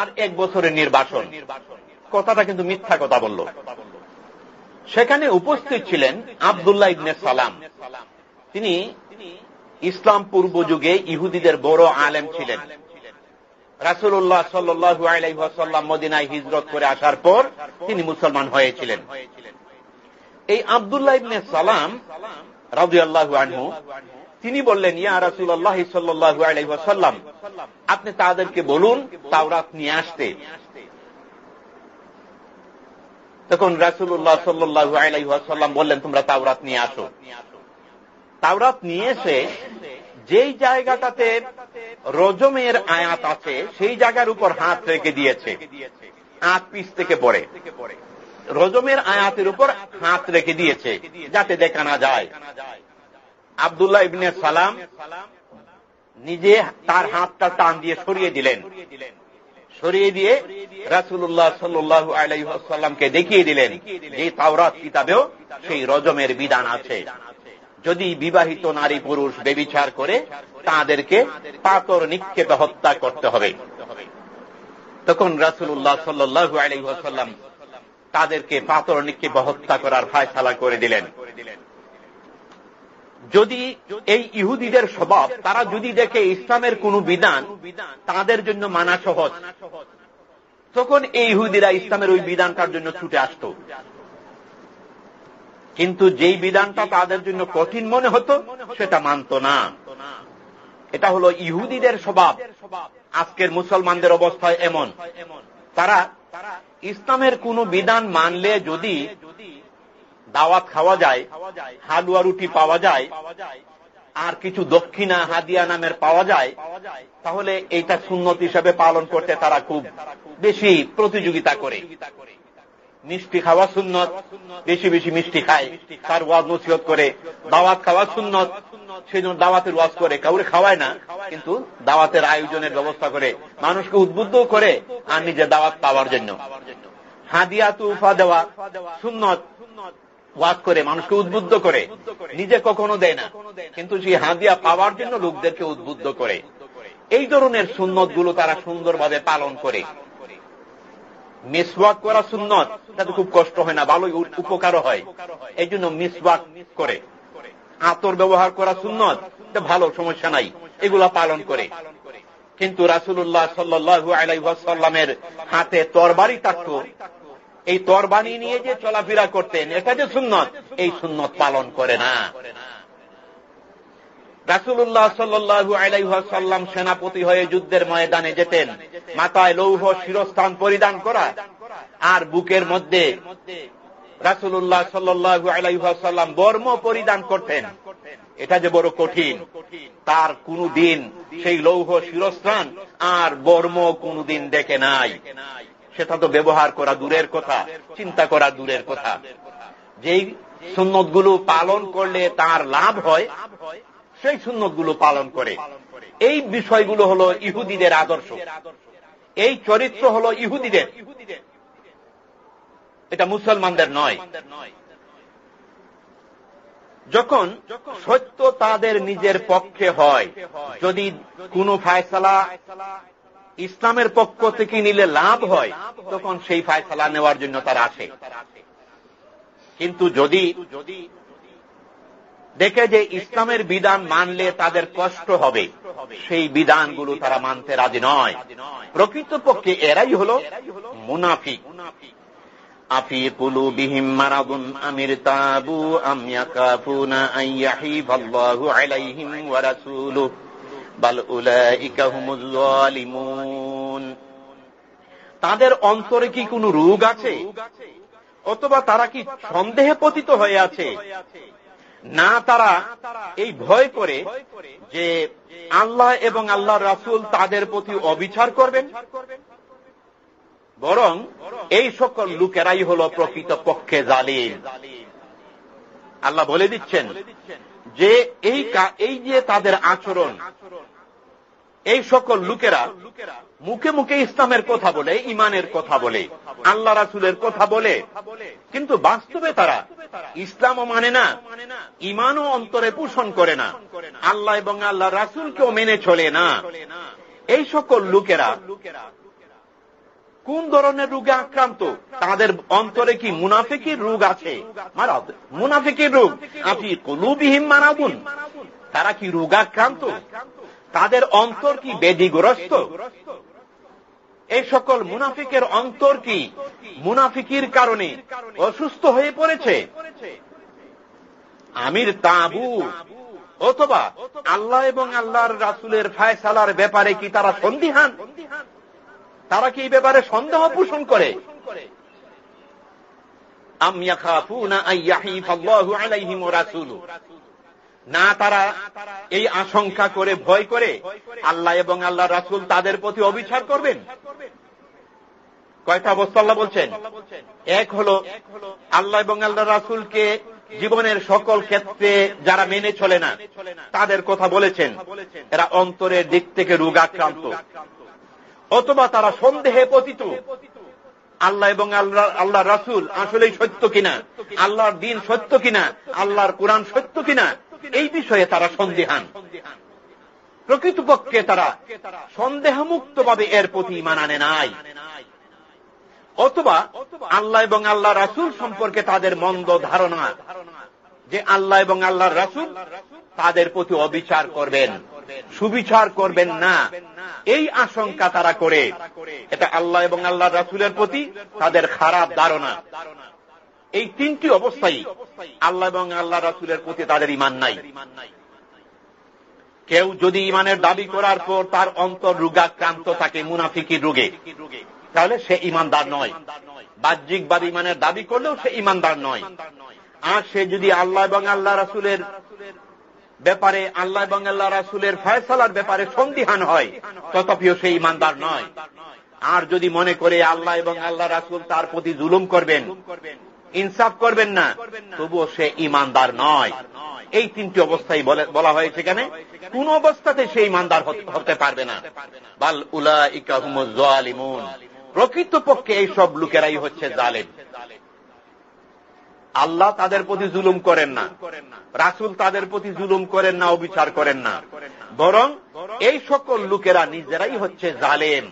আর এক বছরের নির্বাচন কথাটা কিন্তু মিথ্যা কথা বলল। সেখানে উপস্থিত ছিলেন আবদুল্লাহ ইবনে সালাম। তিনি ইসলাম পূর্ব যুগে ইহুদিদের বড় আলেম ছিলেন। রাসুল্লাহ সাল্লু মদিনায় হিজরত করে আসার পর তিনি মুসলমান হয়েছিলেন। এই আবদুল্লাহ ইবনে সালাম রাজু আল্লাহু আনহু তিনি বললেন, ইয়া রাসুল্লাহ সাল্লু আপনি তাদেরকে বলুন, তাওরাত নিয়ে আসতে। তখন রাসুল্লাহ সাল্লু আলাইসাল্লাম বললেন, তোমরা তাওরাত নিয়ে আসো। তাওরাত নিয়ে এসে যেই জায়গাটাতে রজমের আয়াত আছে, সেই জায়গার উপর হাত রেখে দিয়েছে, আট পিস থেকে পড়ে। রজমের আয়াতের উপর হাত রেখে দিয়েছে, যাতে দেখা না যায়। আবদুল্লাহ ইবনে সালাম নিজে তার হাতটা টান দিয়ে সরিয়ে দিলেন। সরিয়ে দিয়ে রাসুল্লাহ সাল্লু আলাইসাল্লামকে দেখিয়ে দিলেন যে তাওরাত কিতাবেও সেই রজমের বিধান আছে। যদি বিবাহিত নারী পুরুষ বেবিচার করে, তাদেরকে পাতর নিক্ষেপে হত্যা করতে হবে। তখন রাসুল্লাহ সাল্লু আলাইসাল্লাম তাদেরকে পাতর নিক্ষেপে হত্যা করার ফায়সালা করে দিলেন। যদি এই ইহুদিদের স্বভাব, তারা যদি দেখে ইসলামের কোন বিধান, তাদের জন্য মানা সহজ। তখন এই ইহুদিরা ইসলামের ওই বিধানটার জন্য ছুটে আসত। কিন্তু যেই বিধানটা তাদের জন্য কঠিন মনে হতো, সেটা মানত না। এটা হলো ইহুদিদের স্বভাব। আজকের মুসলমানদের অবস্থায় এমন। তারা ইসলামের কোন বিধান মানলে যদি দাওয়াত খাওয়া যায়, হালুয়া রুটি পাওয়া যায়, আর কিছু দক্ষিণা হাদিয়া নামের পাওয়া যায়, তাহলে এইটা সুন্নত হিসাবে পালন করতে তারা খুব বেশি প্রতিযোগিতা করে। মিষ্টি খাওয়া সুন্নত, বেশি বেশি মিষ্টি খায়, তার ওয়াজ নসিহত করে। দাওয়াত খাওয়া সুন্নত সেই জন্য দাওয়াতের ওয়াজ করে, কাউরে খাওয়ায় না, কিন্তু দাওয়াতের আয়োজনের ব্যবস্থা করে, মানুষকে উদ্বুদ্ধ করে আর নিজে দাওয়াত পাওয়ার জন্য। হাদিয়া, তুফা দেওয়া, সুন্নত ওয়াজ করে, মানুষকে উদ্বুদ্ধ করে। নিজে কখনো দেয় না। কিন্তু সেই হাদিয়া পাওয়ার জন্য লোকদেরকে উদ্বুদ্ধ করে। এই ধরনের সুন্নতগুলো তারা সুন্দরভাবে পালন করে। মিসওয়াক করা সুন্নত, তাতে খুব কষ্ট হয় না, ভালোই উপকারও হয়। এই জন্য মিসওয়াক করে। আতর ব্যবহার করা সুন্নত ভালো, সমস্যা নাই। এগুলা পালন করে। কিন্তু রাসুল্লাহ সাল্লু আলাইসাল্লামের হাতে তরবারি থাকত এই তরবানি নিয়ে যে চলাফেরা করতেন, এটা যে সুন্নত, এই সুন্নত পালন করে না। রাসুল্লাহ সাল্লু আলাইসাল্লাম সেনাপতি হয়ে যুদ্ধের ময়দানে যেতেন, মাথায় লৌহ শিরস্থান পরিধান করা, আর বুকের মধ্যে রাসুল্লাহ সাল্লু আলাইসাল্লাম বর্ম পরিধান করতেন। এটা যে বড় কঠিন, তার কোনো দিন সেই লৌহ শিরস্থান আর বর্ম কোনদিন দেখে নাই। সেটা তো ব্যবহার করা দূরের কথা, চিন্তা করা দূরের কথা। যেই সুন্নতগুলো পালন করলে তার লাভ হয়, সেই সুন্নতগুলো পালন করে। এই বিষয়গুলো হল ইহুদিদের আদর্শ। এই চরিত্র হল ইহুদিদের। এটা মুসলমানদের নয়। যখন সত্য তাদের নিজের পক্ষে হয়, যদি কোন ফায়সালা ইসলামের পক্ষ থেকে নিলে লাভ হয়, তখন সেই ফায়সালা নেওয়ার জন্য তারা আসে। কিন্তু যদি যদি দেখে যে ইসলামের বিধান মানলে তাদের কষ্ট হবে, সেই বিধানগুলো তারা মানতে রাজি নয়। প্রকৃতপক্ষে এরাই হল মুনাফিক। আফি কুলু বিহিম মারাদুন আমির তাবু আমিয়াকাফুনা আইয়াহিফাল্লাহু আলাইহিম ওয়া তাদের অন্তরে কি কোন রোগ আছে? অথবা তারা কি সন্দেহে পতিত হয়ে আছে? না, তারা এই ভয় করে যে আল্লাহ এবং আল্লাহ রাসুল তাদের প্রতি অবিচার করবেন। বরং এই সকল লোকেরাই হল প্রকৃত পক্ষে জালিম। আল্লাহ বলে দিচ্ছেন যে এই এই যে তাদের আচরণ এই সকল লোকেরা মুখে মুখে ইসলামের কথা বলে ইমানের কথা বলে, আল্লাহ রাসুলের কথা বলে। কিন্তু বাস্তবে তারা ইসলামও মানে না ইমানও অন্তরে পোষণ করে না। আল্লাহ এবং আল্লাহ রাসুলকেও মেনে চলে না। এই সকল লোকেরা কোন ধরনের রোগে আক্রান্ত? তাদের অন্তরে কি মুনাফিকির রোগ আছে? মুনাফিকির রোগ। আপনি কলুবিহীন মারাবুন তারা কি রোগাক্রান্ত? তাদের অন্তর কি বেদিগ্রস্ত? এই সকল মুনাফিকের অন্তর কি মুনাফিকির কারণে অসুস্থ হয়ে পড়েছে? আমির তাবু, অথবা আল্লাহ এবং আল্লাহর রাসুলের ফায়সালার ব্যাপারে কি তারা সন্দিহান? তারা কি ব্যাপারে সন্দেহ পোষণ করে? না তারা এই আশঙ্কা করে, ভয় করে আল্লাহ এবং আল্লাহ রাসুল তাদের প্রতি অবিচার করবেন। কয়টা অবস্থা আল্লাহ বলছেন? এক হল আল্লাহ এবং আল্লাহ রাসুলকে জীবনের সকল ক্ষেত্রে যারা মেনে চলে না, তাদের কথা বলেছেন। এরা অন্তরের দিক থেকে রোগাক্রান্ত। অথবা তারা সন্দেহে পতিত। আল্লাহ এবং আল্লাহ আল্লাহ রাসুল আসলেই সত্য কিনা? আল্লাহর দিন সত্য কিনা? আল্লাহর কোরআন সত্য কিনা? এই বিষয়ে তারা সন্দেহান। প্রকৃতপক্ষে তারা সন্দেহমুক্ত ভাবে এর প্রতি ইমান আনে নাই। অথবা আল্লাহ এবং আল্লাহ রাসুল সম্পর্কে তাদের মন্দ ধারণা, যে আল্লাহ এবং আল্লাহর রাসুল তাদের প্রতি অবিচার করবেন, সুবিচার করবেন না। এই আশঙ্কা তারা করে। এটা আল্লাহ এবং আল্লাহ রাসুলের প্রতি তাদের খারাপ ধারণা। এই তিনটি অবস্থায় আল্লাহ এবং আল্লাহ রাসুলের প্রতি তাদের ইমান নাই। কেউ যদি ইমানের দাবি করার পর তার অন্তর রোগাক্রান্ত থাকে মুনাফিকির রোগে, তাহলে সে ইমানদার নয়। বাহ্যিকবাদ ইমানের দাবি করলেও সে ইমানদার নয়। আর সে যদি আল্লাহ এবং আল্লাহ রাসুলের ব্যাপারে, আল্লাহ এবং আল্লাহ রাসুলের ফয়সালার ব্যাপারে সন্দিহান হয়, তথাপিও সে ইমানদার নয়। আর যদি মনে করে আল্লাহ এবং আল্লাহ রাসুল তার প্রতি জুলুম করবেন ইনসাফ করবেন না। তবুও সে ইমানদার নয়। এই তিনটি অবস্থায় বলা হয়েছে এখানে। কোন অবস্থাতে সে ইমানদার হতে পারবে না। বাল উলা ইকাহুমুন প্রকৃত পক্ষে এইসব লোকেরাই হচ্ছে জালেম। আল্লাহ তাদের প্রতি জুলুম করেন না। রাসুল তাদের প্রতি জুলুম করেন না, অবিচার করেন না। বরং এই সকল লোকেরা নিজেরাই হচ্ছে জালেম।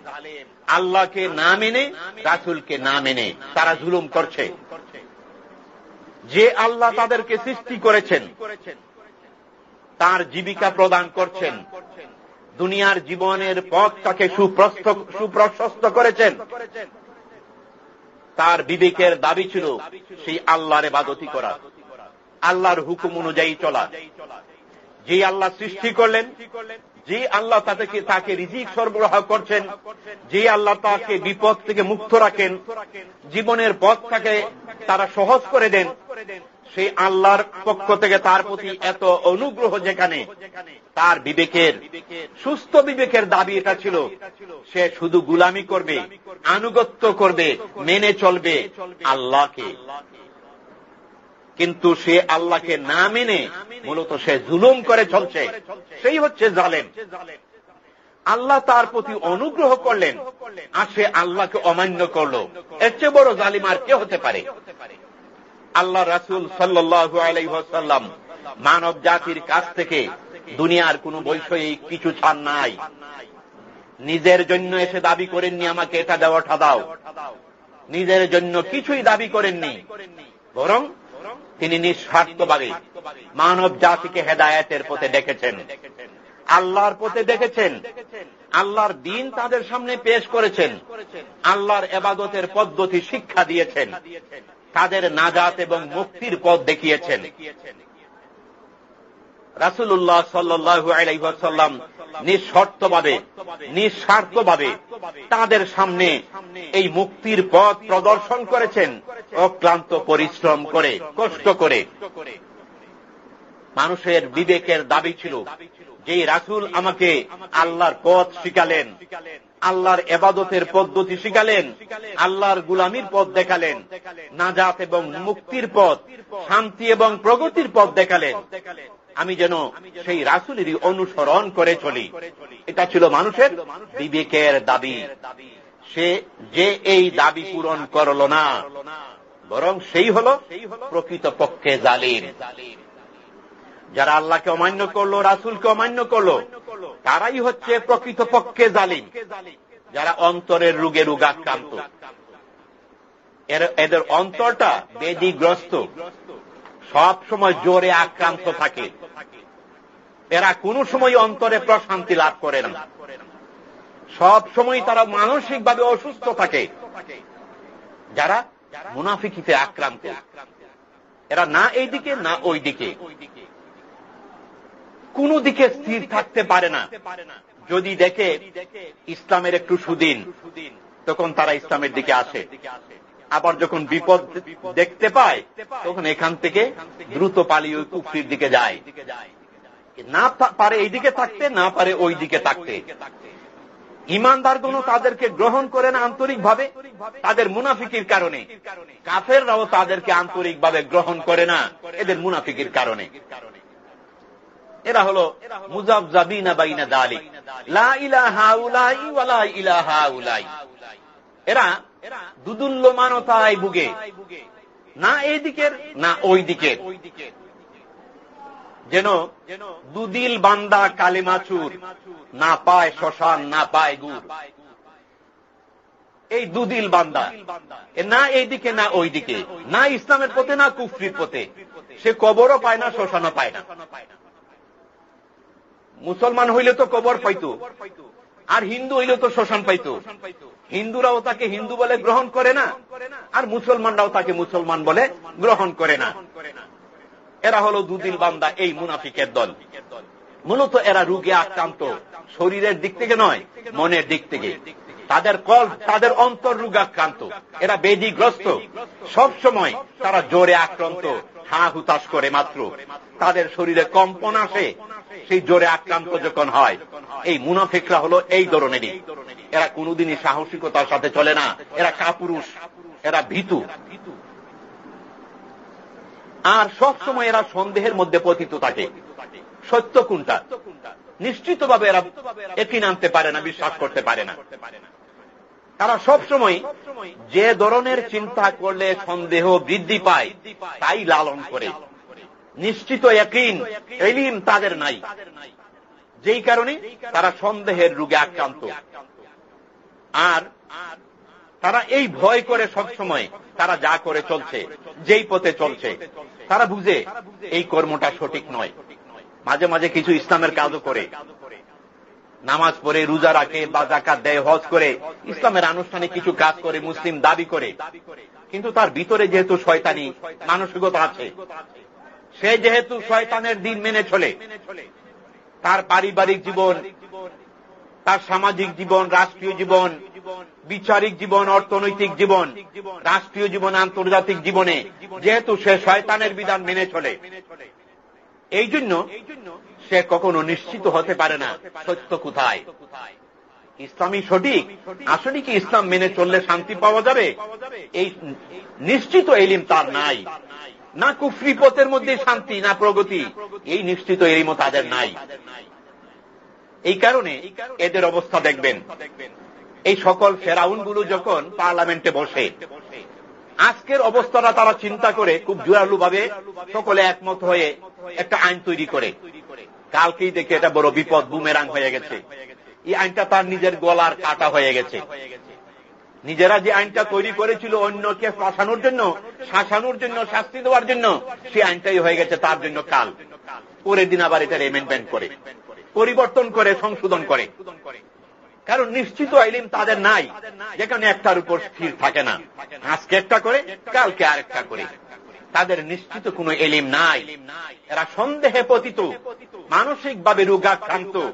আল্লাহকে না মেনে, রাসুলকে না মেনে তারা জুলুম করছে। যে আল্লাহ তাদেরকে সৃষ্টি করেছেন, তার জীবিকা প্রদান করছেন, দুনিয়ার জীবনের পথ তাকে সুপ্রশস্ত করেছেন। তার বিবেকের দাবি ছিল সেই আল্লাহর এবাদতি করা, আল্লাহর হুকুম অনুযায়ী চলা। যে আল্লাহ সৃষ্টি করলেন, যে আল্লাহ তাদেরকে তাকে রিজিক সরবরাহ করছেন, যে আল্লাহ তাকে বিপদ থেকে মুক্ত রাখেন, জীবনের পথটাকে তারা সহজ করে দেন সেই আল্লাহর পক্ষ থেকে তার প্রতি এত অনুগ্রহ যেখানে, তার বিবেকের, সুস্থ বিবেকের দাবি এটা ছিল, সে শুধু গুলামি করবে, আনুগত্য করবে, মেনে চলবে আল্লাহকে। কিন্তু সে আল্লাহকে না মেনে মূলত সে জুলুম করে চলছে। সেই হচ্ছে জালেম। আল্লাহ তার প্রতি অনুগ্রহ করলেন আর সে আল্লাহকে অমান্য করল। এর চেয়ে বড় জালিম আর কে হতে পারে? আল্লাহ রাসুল সাল্লু আলাইসাল্লাম মানব জাতির কাছ থেকে দুনিয়ার কোন বৈষয়িক কিছু ছাড় নাই। নিজের জন্য এসে দাবি করেননি, আমাকে এটা দেওয়াটা দাও। নিজের জন্য কিছুই দাবি করেননি। বরং তিনি নিঃস্বার্থভাবে মানব জাতিকে হেদায়তের পথে ডেকেছেন। আল্লাহর পথে দেখেছেন আল্লাহর দিন তাদের সামনে পেশ করেছেন। আল্লাহর এবাদতের পদ্ধতি শিক্ষা দিয়েছেন। তাদের নাজাত এবং মুক্তির পথ দেখিয়েছেন। রাসুল্লাহ সাল্লু আলাইসাল্লাম নিঃশর্তভাবে নিঃস্বার্থভাবে তাদের সামনে এই মুক্তির পথ প্রদর্শন করেছেন। অক্লান্ত পরিশ্রম করে কষ্ট করে। মানুষের বিবেকের দাবি ছিল যে রাসুল আমাকে আল্লাহর পথ শিখালেন আল্লাহর এবাদতের পদ্ধতি শিখালেন আল্লাহর গুলামির পথ দেখালেন নাজাত এবং মুক্তির পথ শান্তি এবং প্রগতির পথ দেখালেন। আমি যেন সেই রাসুলেরই অনুসরণ করে চলি। এটা ছিল মানুষের বিবেকের দাবি। সে যে এই দাবি পূরণ করল না, বরং সেই হল প্রকৃত পক্ষে জালিম। যারা আল্লাহকে অমান্য করল, রাসুলকে অমান্য করল, তারাই হচ্ছে প্রকৃত পক্ষে জালিম। যারা অন্তরের রোগে রোগাক্রান্ত। এদের অন্তরটা বেদিগ্রস্ত। সব সময় জোরে আক্রান্ত থাকে। এরা কোন সময় অন্তরে প্রশান্তি লাভ করে না। সব সময় তারা মানসিকভাবে অসুস্থ থাকে। যারা মুনাফিকিতে আক্রান্ত। এরা না এই দিকে, না ওই দিকে। কোন দিকে স্থির থাকতে পারে না। যদি দেখে ইসলামের একটু সুদিন, তখন তারা ইসলামের দিকে আসে। আবার যখন বিপদ দেখতে পায়, তখন এখান থেকে দ্রুত পালিয়ে ওই কুফরির দিকে যায়। না পারে এই দিকে থাকতে, না পারে ওই দিকে থাকতে। ইমানদার কোন তাদেরকে গ্রহণ করে না আন্তরিকভাবে, তাদের মুনাফিকির কারণে। কাফেররাও তাদেরকে আন্তরিকভাবে গ্রহণ করে না, এদের মুনাফিকির কারণে। এরা হল মুজাবজাবিনা বাইনা দালিক। লা ইলাহা উলাই ওয়ালা ইলাহা উলাই এরা দুদুল্য মানতায় ভুগে। না এই দিকের না ওই দিকের যেন দুদিল বান্দা কালিমাচুর না পায় শ্মশান না পায় গুড় এই দুদিল বান্দা। না এই দিকে না ওই দিকে না ইসলামের পথে না কুফরির পথে। সে কবরও পায় না শ্মশানও পায় না। মুসলমান হইলে তো কবর পাইত। আর হিন্দু হইলে তো শ্মশান পাইত। হিন্দুরাও তাকে হিন্দু বলে গ্রহণ করে না, আর মুসলমানরাও তাকে মুসলমান বলে গ্রহণ করে না। এরা হল দুদিল বান্দা, এই মুনাফিকের দল। মূলত এরা রুগে আক্রান্ত, শরীরের দিক থেকে নয়, মনের দিক থেকে। তাদের কল তাদের অন্তর রোগাক্রান্ত। এরা বেদিগ্রস্ত। সব সময় তারা জোরে আক্রান্ত। হা হুতাশ করে মাত্র। তাদের শরীরে কম্পন আসে, সেই জোরে আক্রান্ত যখন হয়। এই মুনাফিকরা হলো এই ধরনেরই। এরা কোনদিনই সাহসিকতার সাথে চলে না। এরা কাপুরুষ, এরা ভীতু। আর সব সময় এরা সন্দেহের মধ্যে পতিত থাকে। সত্য কোনটা? নিশ্চিতভাবে এরা একই নামতে পারে না, বিশ্বাস করতে পারে না। তারা সব সময় যে ধরনের চিন্তা করলে সন্দেহ বৃদ্ধি পায়, তাই লালন করে। নিশ্চিত একইন এলিম তাদের নাই। যেই কারণে তারা সন্দেহের রোগে আক্রান্ত। আর তারা এই ভয় করে সব সময় তারা যা করে চলছে, যেই পথে চলছে, তারা বুঝে এই কর্মটা সঠিক নয়। মাঝে মাঝে কিছু ইসলামের কাজও করে। নামাজ পড়ে, রোজা রাখে বা জাকাত দেয়, হজ করে, ইসলামের আনুষ্ঠানিক কিছু কাজ করে, মুসলিম দাবি করে। কিন্তু তার ভিতরে যেহেতু শয়তানি, মানসিকতা আছে। সে যেহেতু শয়তানের দিন মেনে চলে, তার পারিবারিক জীবন, তার সামাজিক জীবন, রাষ্ট্রীয় জীবন, বিচারিক জীবন, অর্থনৈতিক জীবন, রাষ্ট্রীয় জীবন, আন্তর্জাতিক জীবনে, যেহেতু সে শয়তানের বিধান মেনে চলে। এই জন্য সে কখনো নিশ্চিত হতে পারে না, সত্য কোথায়? ইসলামী সঠিক? আসলে কি ইসলাম মেনে চললে শান্তি পাওয়া যাবে? এই নিশ্চিত এলিম তার নাই। না কুফরি পথের মধ্যে শান্তি, না প্রগতি। এই নিশ্চিত এলিমও তাদের নাই। এই কারণে এদের অবস্থা দেখবেন। এই সকল ফেরাউনগুলো যখন পার্লামেন্টে বসে, আজকের অবস্থাটা তারা চিন্তা করে খুব জোরালু ভাবে সকলে একমত হয়ে একটা আইন তৈরি করে। কালকেই দেখে এটা বড় বিপদ বুমেরাং হয়ে গেছে। এই আইনটা তার নিজের গলার কাটা হয়ে গেছে। নিজেরা যে আইনটা তৈরি করেছিল অন্যকে ফাঁসানোর জন্য, শাসানোর জন্য, শাস্তি দেওয়ার জন্য, সেই আইনটাই হয়ে গেছে তার জন্য কাল। পরের দিন আবার এটার এমেন্ডমেন্ট করে, পরিবর্তন করে, সংশোধন করে। কারণ নিশ্চিত আইলিম তাদের নাই, যেখানে একটার উপর স্থির থাকে না। আজকে একটা করে, কালকে আরেকটা করে। তাদের নিশ্চিত কোনো এলিম নাই। এরা সন্দেহে পতিত। মানসিকভাবে রোগাক্রান্ত।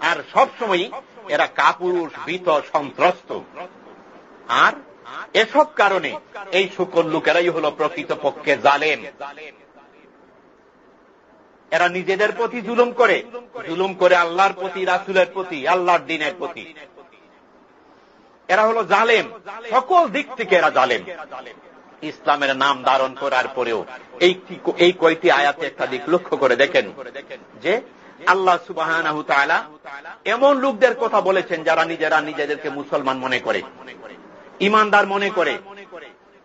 আর সবসময় এরা কাপুরুষ, ভীত, সন্ত্রস্ত। আর এসব কারণে এই সকল লোকেরাই হল প্রকৃত পক্ষে জালেম। এরা নিজেদের প্রতি জুলুম করে। জুলুম করে আল্লাহর প্রতি, রাসুলের প্রতি, আল্লাহর দিনের প্রতি। এরা হলো জালেম। সকল দিক থেকে এরা জালেম। ইসলামের নাম ধারণ করার পরেও এই কয়টি আয়াতে একটা দিক লক্ষ্য করে দেখেন যে আল্লাহ সুবাহ এমন লোকদের কথা বলেছেন যারা নিজেরা নিজেদেরকে মুসলমান মনে করে, ইমানদার মনে করে।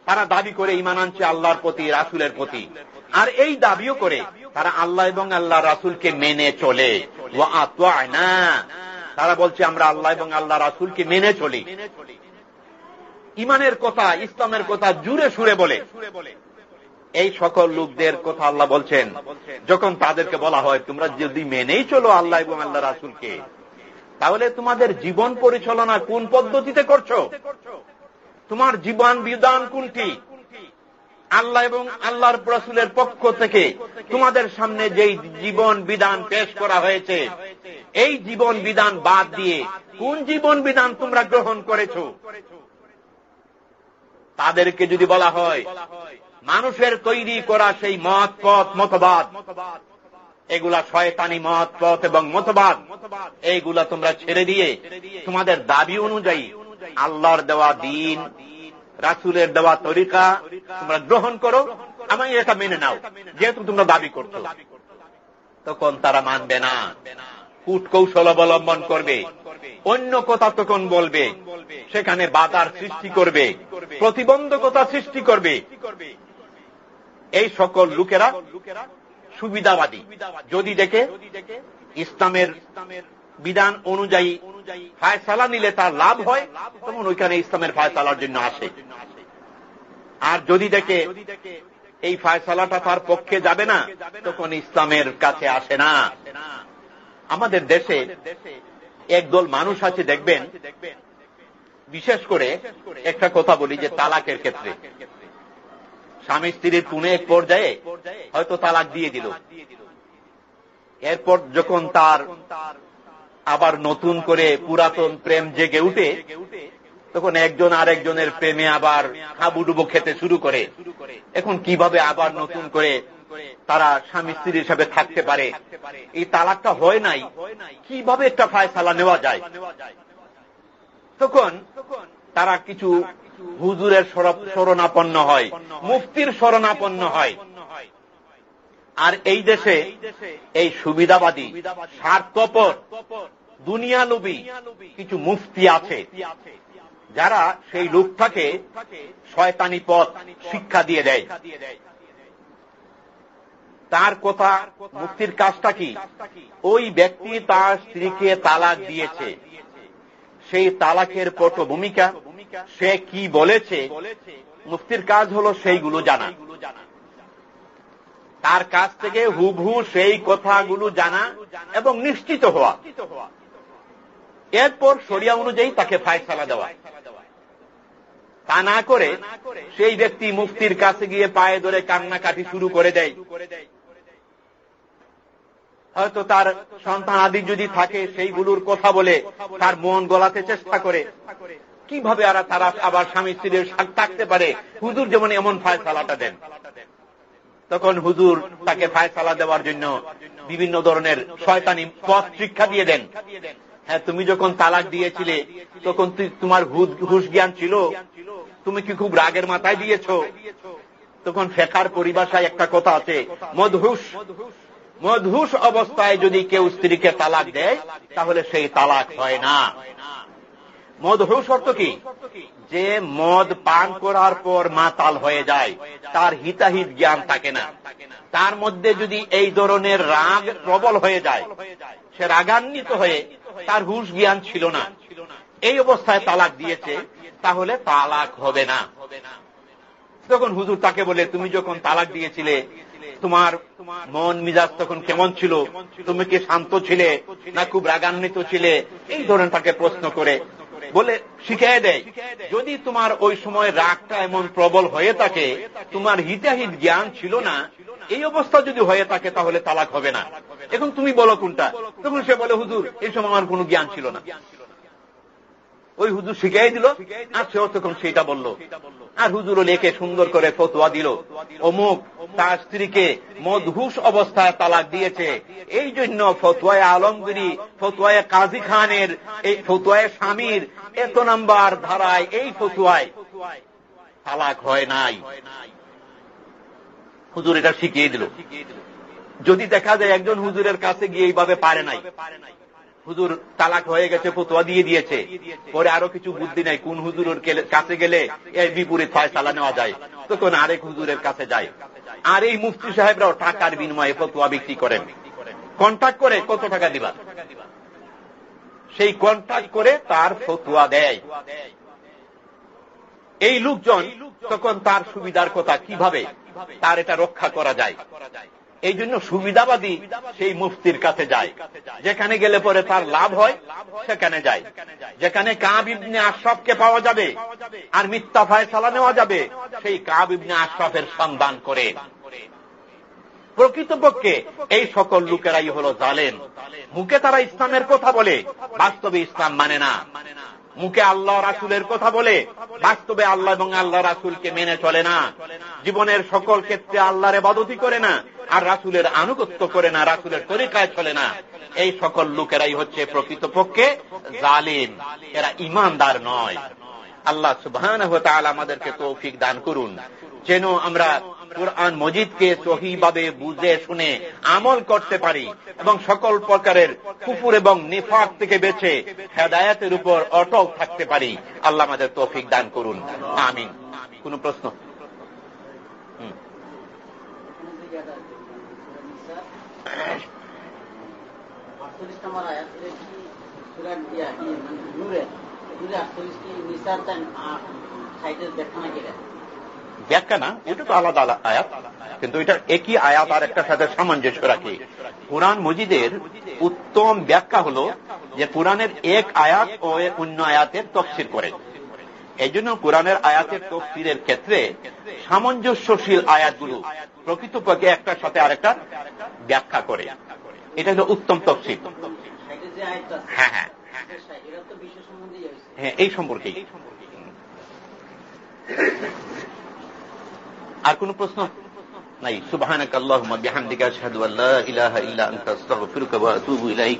তারা দাবি করে ইমান আনছে আল্লাহর প্রতি, রাসুলের প্রতি। আর এই দাবিও করে তারা আল্লাহ এবং আল্লাহ রাসুলকে মেনে চলে। না তারা বলছে, আমরা আল্লাহ এবং আল্লাহ রাসুলকে মেনে চলি। ইমানের কথা, ইসলামের কথা জুড়ে সুরে বলে। এই সকল লোকদের কথা আল্লাহ বলছেন, যখন তাদেরকে বলা হয়, তোমরা যদি মেনেই চলো আল্লাহ এবং আল্লাহ রাসুলকে, তাহলে তোমাদের জীবন পরিচালনা কোন পদ্ধতিতে করছ? তোমার জীবন বিধান কোনটি? আল্লাহ এবং আল্লাহর রসুলের পক্ষ থেকে তোমাদের সামনে যেই জীবন বিধান পেশ করা হয়েছে, এই জীবন বিধান বাদ দিয়ে কোন জীবন বিধান তোমরা গ্রহণ করেছ? তাদেরকে যদি বলা হয়, মানুষের তৈরি করা সেই মত পথ, মতবাদ, এগুলা শয়তানি মত পথ এবং মতবাদ, এইগুলা তোমরা ছেড়ে দিয়ে তোমাদের দাবি অনুযায়ী আল্লাহর দেওয়া দিন, রাসুলের দেওয়া তরিকা তোমরা গ্রহণ করো। আমি এটা মেনে নাও, যেহেতু তোমরা দাবি করছ। তখন তারা মানবে না। কূট কৌশল অবলম্বন করবে। অন্য কথা তখন বলবে সেখানে বাধার সৃষ্টি করবে, প্রতিবন্ধকতা সৃষ্টি করবে। এই সকল লোকেরা সুবিধাবাদী। যদি দেখে ইসলামের বিধান অনুযায়ী ফায়সালা নিলে তার লাভ হয়, তখন ওইখানে ইসলামের ফায়সালার জন্য আসে। আর যদি দেখে এই ফায়সালাটা তার পক্ষে যাবে না, তখন ইসলামের কাছে আসে না। আমাদের দেশে একদল মানুষ আছে, দেখবেন বিশেষ করে একটা কথা বলি যে তালাকের ক্ষেত্রে। স্বামী স্ত্রীর কোন এক পর্যায়ে হয়তো তালাক দিয়ে দিল। এরপর যখন তার আবার নতুন করে পুরাতন প্রেম জেগে উঠে, তখন একজন আরেকজনের প্রেমে আবার হাবুডুবো খেতে শুরু করে। এখন কীভাবে আবার নতুন করে তারা স্বামী স্ত্রী হিসাবে থাকতে পারে? এই তালাকটা হয় নাই। কীভাবে একটা ফায়সালা নেওয়া যায়? তখন তারা কিছু হুজুরের শরণাপন্ন হয়, মুফতির শরণাপন্ন হয়। আর এই দেশে এই সুবিধাবাদী, স্বার্থপর দুনিয়ালুবী কিছু মুফতি আছে, যারা সেই লোকটাকে শয়তানি পথ শিক্ষা দিয়ে দেয়। তার কথা মুক্তির কাজটা কি? ওই ব্যক্তি তার স্ত্রীকে তালাক দিয়েছে। সেই তালাকের পটভূমিকা, সে কি বলেছে? মুফতির কাজ হল সেইগুলো জানা। তার কাছ থেকে হুবহু সেই কথাগুলো জানা এবং নিশ্চিত হওয়া। এরপর সরিয়া অনুযায়ী তাকে ফায়সালা দেওয়া। তা না করে সেই ব্যক্তি মুফতির কাছে গিয়ে পায়ে ধরে কান্নাকাটি শুরু করে দেয়। হয়তো তার সন্তান আদি যদি থাকে সেইগুলোর কথা বলে তার মন গলাতে চেষ্টা করে। কীভাবে আর তারা আবার স্বামী স্ত্রীর থাকতে পারে? হুজুর যেমন এমন ফায়সালাটা দেন। তখন হুজুর তাকে ফায়সালা দেওয়ার জন্য বিভিন্ন ধরনের শয়তানি পথ শিক্ষা দিয়ে দেন। হ্যাঁ তুমি যখন তালাক দিয়েছিলে, তখন তোমার হুশ জ্ঞান ছিল? তুমি কি খুব রাগের মাথায় দিয়েছ? তখন ফেকার পরিভাষায় একটা কথা আছে মধুস মধুস অবস্থায় যদি কেউ স্ত্রীকে তালাক দেয়, তাহলে সেই তালাক হয় না। মধুস অর্থ কি? যে মদ পান করার পর মাতাল হয়ে যায়, তার হিতাহিত জ্ঞান থাকে না। তার মধ্যে যদি এই ধরনের রাগ প্রবল হয়ে যায়, সে রাগান্বিত হয়ে তার হুশ জ্ঞান ছিল না। এই অবস্থায় তালাক দিয়েছে, তাহলে তালাক হবে না। তখন হুজুর তাকে বলে, তুমি যখন তালাক দিয়েছিলে তোমার মন মিজাজ তখন কেমন ছিল? তুমি কি শান্ত ছিলে না খুব রাগান্বিত ছিলে? এই ধরনের তাকে প্রশ্ন করে। বলে, শিখিয়ে দেয়, যদি তোমার ওই সময় রাগটা এমন প্রবল হয়ে থাকে, তোমার হিতাহিত জ্ঞান ছিল না, এই অবস্থা যদি হয়ে থাকে, তাহলে তালাক হবে না। এখন তুমি বলো কোনটা? তখন সে বলে, হুজুর, এই সময় আমার কোনো জ্ঞান ছিল না। ওই হুজুর শিখাই দিল, আর সেও তখন সেটা বলল। আর হুজুর লেখে সুন্দর করে ফতোয়া দিল। অমুক তার স্ত্রীকে মধুস অবস্থায় তালাক দিয়েছে। এই জন্য ফতুয়ায় আলমগিরি, ফতুয়ায় কাজী খানের, এই ফতুয়ায় স্বামীর এত নাম্বার ধারায় এই ফতুয়ায় তালাক হয় নাই। হুজুর এটা শিখিয়ে দিল। যদি দেখা যায় একজন হুজুরের কাছে গিয়ে এইভাবে পারে নাই। হুজুর তালাক হয়ে গেছে, ফতুয়া দিয়ে দিয়েছে। পরে আরও কিছু বুদ্ধি নাই, কোন হুজুরের কাছে গেলে এর বিপরীত ফয়সালা নেওয়া যায়। তখন আরেক হুজুরের কাছে যায়। আর এই মুফতি সাহেবরাও টাকার বিনিময়ে ফতুয়া বিক্রি করেন। কন্ট্যাক্ট করে কত টাকা দিবা? সেই কন্ট্যাক্ট করে তার ফতুয়া দেয়। এই লোকজন তখন তার সুবিধার কথা কীভাবে তার এটা রক্ষা করা যায়? এই জন্য সুবিধাবাদী সেই মুফতির কাছে যায়। যেখানে গেলে পরে তার লাভ হয়, সেখানে যায়। যেখানে কাব ইবনে আশরাফকে পাওয়া যাবে আর মিথ্যা ফায়সালা নেওয়া যাবে, সেই কাব ইবনে আশরাফের সন্ধান করে। প্রকৃতপক্ষে এই সকল লোকেরাই হল জালেন মুখে তারা ইসলামের কথা বলে, বাস্তবে ইসলাম মানে না। মুখে আল্লাহ রাসুলের কথা বলে, বাস্তবে আল্লাহ এবং আল্লাহ রাসুলকে মেনে চলে না। জীবনের সকল ক্ষেত্রে আল্লাহর এবাদতি করে না, আর রাসুলের আনুগত্য করে না, রাসুলের তরিকায় চলে না। এই সকল লোকেরাই হচ্ছে প্রকৃতপক্ষে জালিম, এরা ইমানদার নয়। আল্লাহ সুবাহ আমাদেরকে তৌফিক দান করুন। যেন আমরা কোরআন মজিদকে সহিভাবে বুঝে শুনে আমল করতে পারি এবং সকল প্রকারের কুকুর এবং নিফাক থেকে বেছে হেদায়াতের উপর অটল থাকতে পারি। আল্লাহ আমাদের তৌফিক দান করুন। আমিন। কোন প্রশ্ন? ব্যাখ্যা না, এটা তো আলাদা আলাদা আয়াত। কিন্তু এটা একই আয়াত আর একটা সাথে সামঞ্জস্য রাখি। কোরআন মজিদের উত্তম ব্যাখ্যা হল যে কোরআনের এক আয়াত ও অন্য আয়াতের তফসির করে। এই জন্য কোরআনের আয়াতের তফসিরের ক্ষেত্রে সামঞ্জস্যশীল আয়াতগুলো প্রকৃতপক্ষে একটার সাথে আরেকটা ব্যাখ্যা করে। এটা হল উত্তম তফসিল হ্যাঁ হ্যাঁ। হ্যাঁ এই সম্পর্কেই। আর কোন প্রশ্ন নাই। সুবহানাক আল্লাহুম্মা বিহামদিকা, আশহাদু আল্লা ইলাহা ইল্লা আনতা, আস্তাগফিরুকা ওয়া আতুবু ইলাইক।